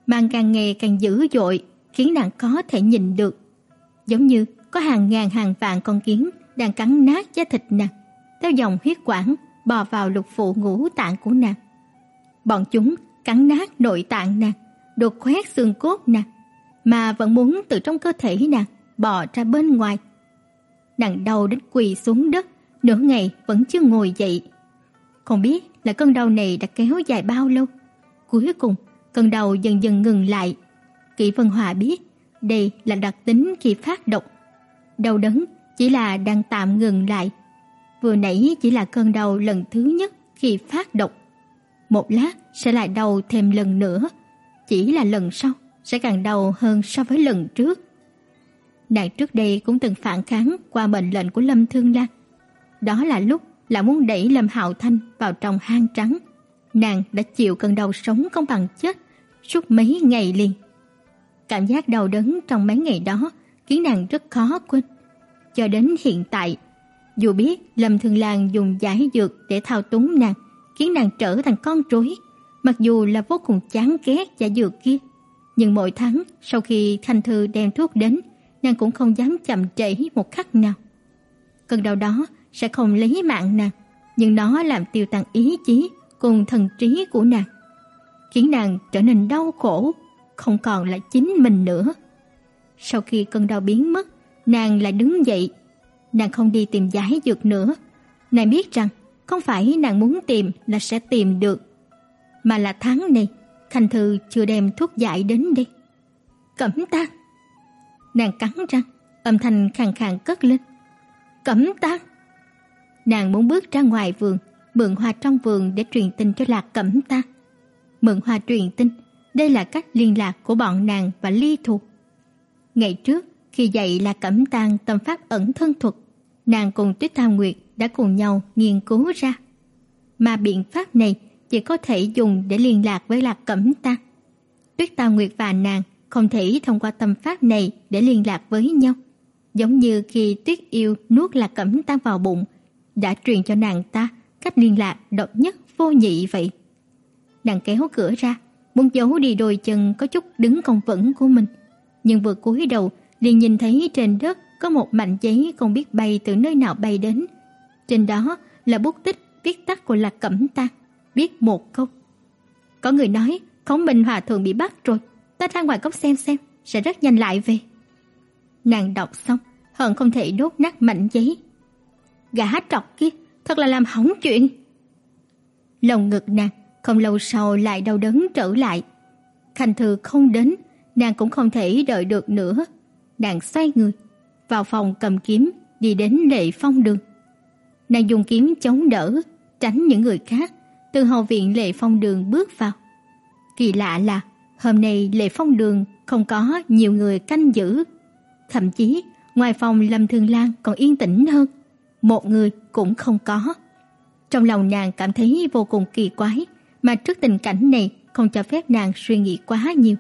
mang càng ngày càng dữ dội, khiến nàng có thể nhìn được. Giống như có hàng ngàn hàng vạn con kiến đang cắn nát da thịt nàng, theo dòng huyết quản bò vào lục phủ ngũ tạng của nàng. Bọn chúng cắn nát nội tạng nàng, đột khoét xương cốt nàng, mà vẫn muốn từ trong cơ thể nàng bò ra bên ngoài. Nàng đau đến quỳ xuống đất, nửa ngày vẫn chưa ngồi dậy. Không biết là cơn đau này đã kéo dài bao lâu. Cuối cùng, cơn đau dần dần ngừng lại. Kỷ Vân Hòa biết đây là đặc tính khi phát độc. Đau đớn chỉ là đang tạm ngừng lại. Vừa nãy chỉ là cơn đau lần thứ nhất khi phát độc. Một lát sẽ lại đau thêm lần nữa, chỉ là lần sau sẽ càng đau hơn so với lần trước. Nàng trước đây cũng từng phản kháng qua mệnh lệnh của Lâm Thương Lan. Đó là lúc là muốn đẩy Lâm Hạo Thanh vào trong hang trắng. Nàng đã chịu cơn đau sống không bằng chết suốt mấy ngày liền. Cảm giác đau đớn trong mấy ngày đó khiến nàng rất khó quên. Cho đến hiện tại, dù biết Lâm thường Lan dùng giải dược để thao túng nàng, khiến nàng trở thành con rối, mặc dù là vô cùng chán ghét giải dược kia, nhưng mỗi tháng sau khi Thanh Thư đem thuốc đến, nàng cũng không dám chậm trễ một khắc nào. Cơn đau đó sẽ không lấy mạng nàng, nhưng nó làm tiêu tan ý chí cùng thần trí của nàng, khiến nàng trở nên đau khổ, không còn là chính mình nữa. Sau khi cơn đau biến mất, nàng lại đứng dậy. Nàng không đi tìm giải dược nữa. Nàng biết rằng không phải nàng muốn tìm là sẽ tìm được, mà là tháng này Khanh Thư chưa đem thuốc giải đến đây. Cẩm Tang. Nàng cắn răng, âm thanh khàn khàn cất lên. Cẩm Tang. Nàng muốn bước ra ngoài vườn, mượn hoa trong vườn để truyền tin cho Lạc Cẩm Tang. Mượn hoa truyền tin, đây là cách liên lạc của bọn nàng và Ly Thục. Ngày trước, khi dạy là Cẩm Tang tâm pháp ẩn thân thuật, nàng cùng Tuyết Tam Nguyệt đã cùng nhau nghiên cứu ra. Mà biện pháp này chỉ có thể dùng để liên lạc với Lạc Cẩm Tang. Tuyết Tam Nguyệt và nàng không thể thông qua tâm pháp này để liên lạc với nhau, giống như khi Tuyết Yêu nuốt Lạc Cẩm Tang vào bụng, đã truyền cho nàng ta cách liên lạc độc nhất vô nhị vậy. Nàng kéo cửa ra, muốn giấu đi đôi chân có chút đứng không vững của mình, nhưng vừa cúi đầu liền nhìn thấy trên đất có một mảnh giấy không biết bay từ nơi nào bay đến. Trên đó là bút tích viết tắt của Lạc Cẩm ta, viết một câu. Có người nói Khổng Minh Hòa thượng bị bắt rồi, ta ra ngoài cốc xem xem, sẽ rất nhanh lại về. Nàng đọc xong, hận không thể đốt nát mảnh giấy. gã trọc kia, thật là làm hỏng chuyện. Lòng ngực nàng không lâu sau lại đau đớn trở lại. Khanh Thư không đến, nàng cũng không thể đợi được nữa. Nàng xoay người, vào phòng cầm kiếm, đi đến Lệ Phong đường. Nàng dùng kiếm chống đỡ, tránh những người khác, từ hậu viện Lệ Phong đường bước vào. Kỳ lạ là hôm nay Lệ Phong đường không có nhiều người canh giữ, thậm chí ngoài phòng Lâm Thương Lan còn yên tĩnh hơn, một người cũng không có. Trong lòng nàng cảm thấy vô cùng kỳ quái, mà trước tình cảnh này không cho phép nàng suy nghĩ quá nhiều.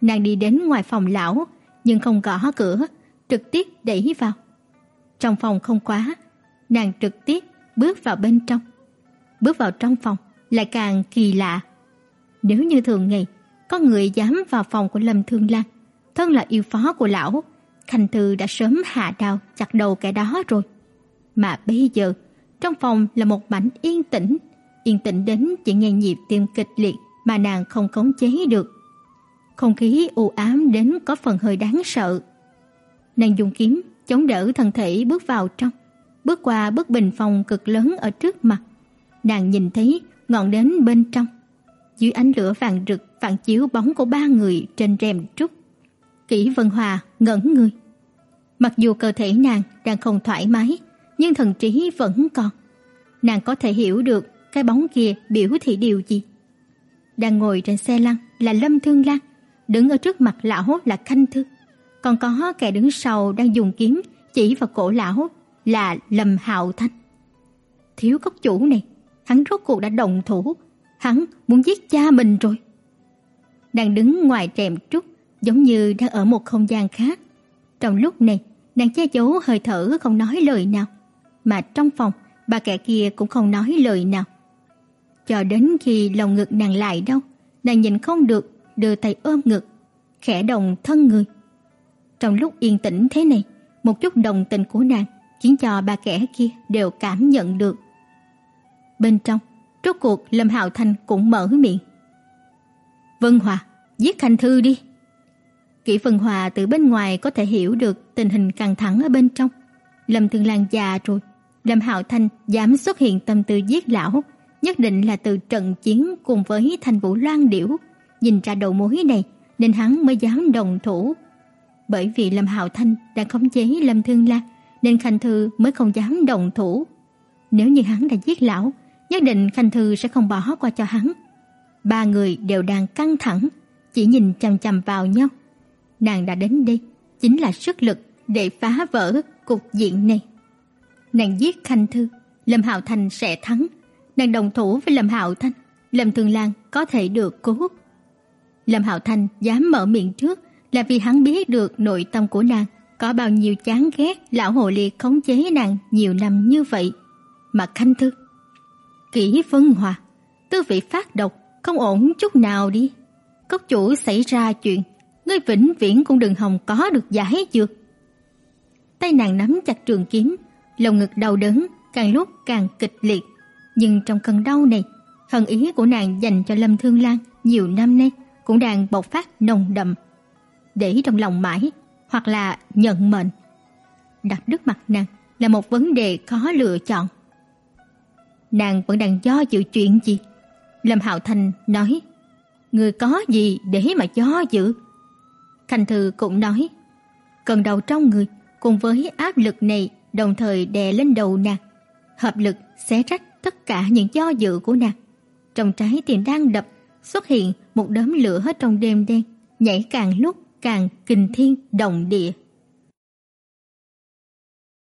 Nàng đi đến ngoài phòng lão, nhưng không gõ cửa, trực tiếp đẩy vào. Trong phòng không quá, nàng trực tiếp bước vào bên trong. Bước vào trong phòng lại càng kỳ lạ. Nếu như thường ngày có người dám vào phòng của Lâm Thương Lan, thân là yêu phó của lão, Khanh Thư đã sớm hạ đao chặt đầu kẻ đó rồi. Mà bây giờ, trong phòng là một mảnh yên tĩnh, yên tĩnh đến chỉ nghe nhịp tim kịch liệt mà nàng không khống chế được. Không khí u ám đến có phần hơi đáng sợ. Nàng dùng kiếm chống đỡ thân thể bước vào trong, bước qua bức bình phong cực lớn ở trước mặt. Nàng nhìn thấy ngọn đến bên trong. Dưới ánh lửa vàng rực phản chiếu bóng của ba người trên rèm trúc. Kỷ Vân Hòa ngẩn người. Mặc dù cơ thể nàng đang không thoải mái, nhưng thần trí vẫn còn. Nàng có thể hiểu được cái bóng kia biểu thị điều gì. Đang ngồi trên xe lăn là Lâm Thương Lan, đứng ở trước mặt lão là Khanh Thư, còn có kẻ đứng sau đang dùng kiếm chỉ vào cổ lão là Lâm Hạo Thanh. Thiếu cốc chủ này, hắn rốt cuộc đã đồng thủ, hắn muốn giết cha mình rồi. Đang đứng ngoài rèm trúc, giống như đang ở một không gian khác. Trong lúc này, nàng che giấu hơi thở không nói lời nào, mà trong phòng, ba kẻ kia cũng không nói lời nào. Cho đến khi lòng ngực nàng lại đau, nàng nhìn không được, đưa tay ôm ngực, khẽ động thân người. Trong lúc yên tĩnh thế này, một chút đồng tình của nàng khiến cho ba kẻ kia đều cảm nhận được. Bên trong, rốt cuộc Lâm Hạo thành cũng mở miệng. "Vân Hòa, giết Khanh Thư đi." Kỷ Vân Hòa từ bên ngoài có thể hiểu được tình hình căng thẳng ở bên trong. Lâm Thương Lan già rồi, Lâm Hạo thành dám xuất hiện tâm tư giết lão, nhất định là từ trận chiến cùng với Thành Vũ Loan Điểu, nhìn ra đầu mối này nên hắn mới dám đồng thủ. Bởi vì Lâm Hạo Thanh đã khống chế Lâm Thương Lan, nên Khanh Thư mới không dám đồng thủ. Nếu như hắn đã giết lão, nhất định Khanh Thư sẽ không bỏ qua cho hắn. Ba người đều đang căng thẳng, chỉ nhìn chằm chằm vào nhau. Nàng đã đến đây chính là sức lực để phá vỡ cục diện này. Nàng giết Khanh Thư, Lâm Hạo Thanh sẽ thắng. Nàng đồng thủ với Lâm Hạo Thanh, Lâm thương Lan có thể được cứu. Lâm Hạo thành dám mở miệng trước là vì hắn biết được nội tâm của nàng có bao nhiêu chán ghét lão hồ ly khống chế nàng nhiều năm như vậy. Mà Khanh Thư, kỹ phân hòa, tư vị phát độc, không ổn chút nào đi. Cốc chủ xảy ra chuyện, ngươi vĩnh viễn cũng đừng hòng có được giải dược. Tay nàng nắm chặt trường kiếm, lồng ngực đau đớn càng lúc càng kịch liệt, nhưng trong cơn đau này, hận ý của nàng dành cho Lâm Thương Lan nhiều năm nay cũng đang bộc phát nồng đậm. Để trong lòng mãi, hoặc là nhận mệnh. Đặt trước mặt nàng là một vấn đề khó lựa chọn. Nàng vẫn đang do dự chuyện gì? Lâm Hạo Thành nói, người có gì để mà do dự? Khanh Thư cũng nói, cần đầu trong người cùng với áp lực này đồng thời đè lên đầu nàng, hợp lực xé rách tất cả những do dự của nàng. Trong trái tim đang đập, xuất hiện một đốm lửa hết trong đêm đen, nhảy càng lúc càng kinh thiên động địa.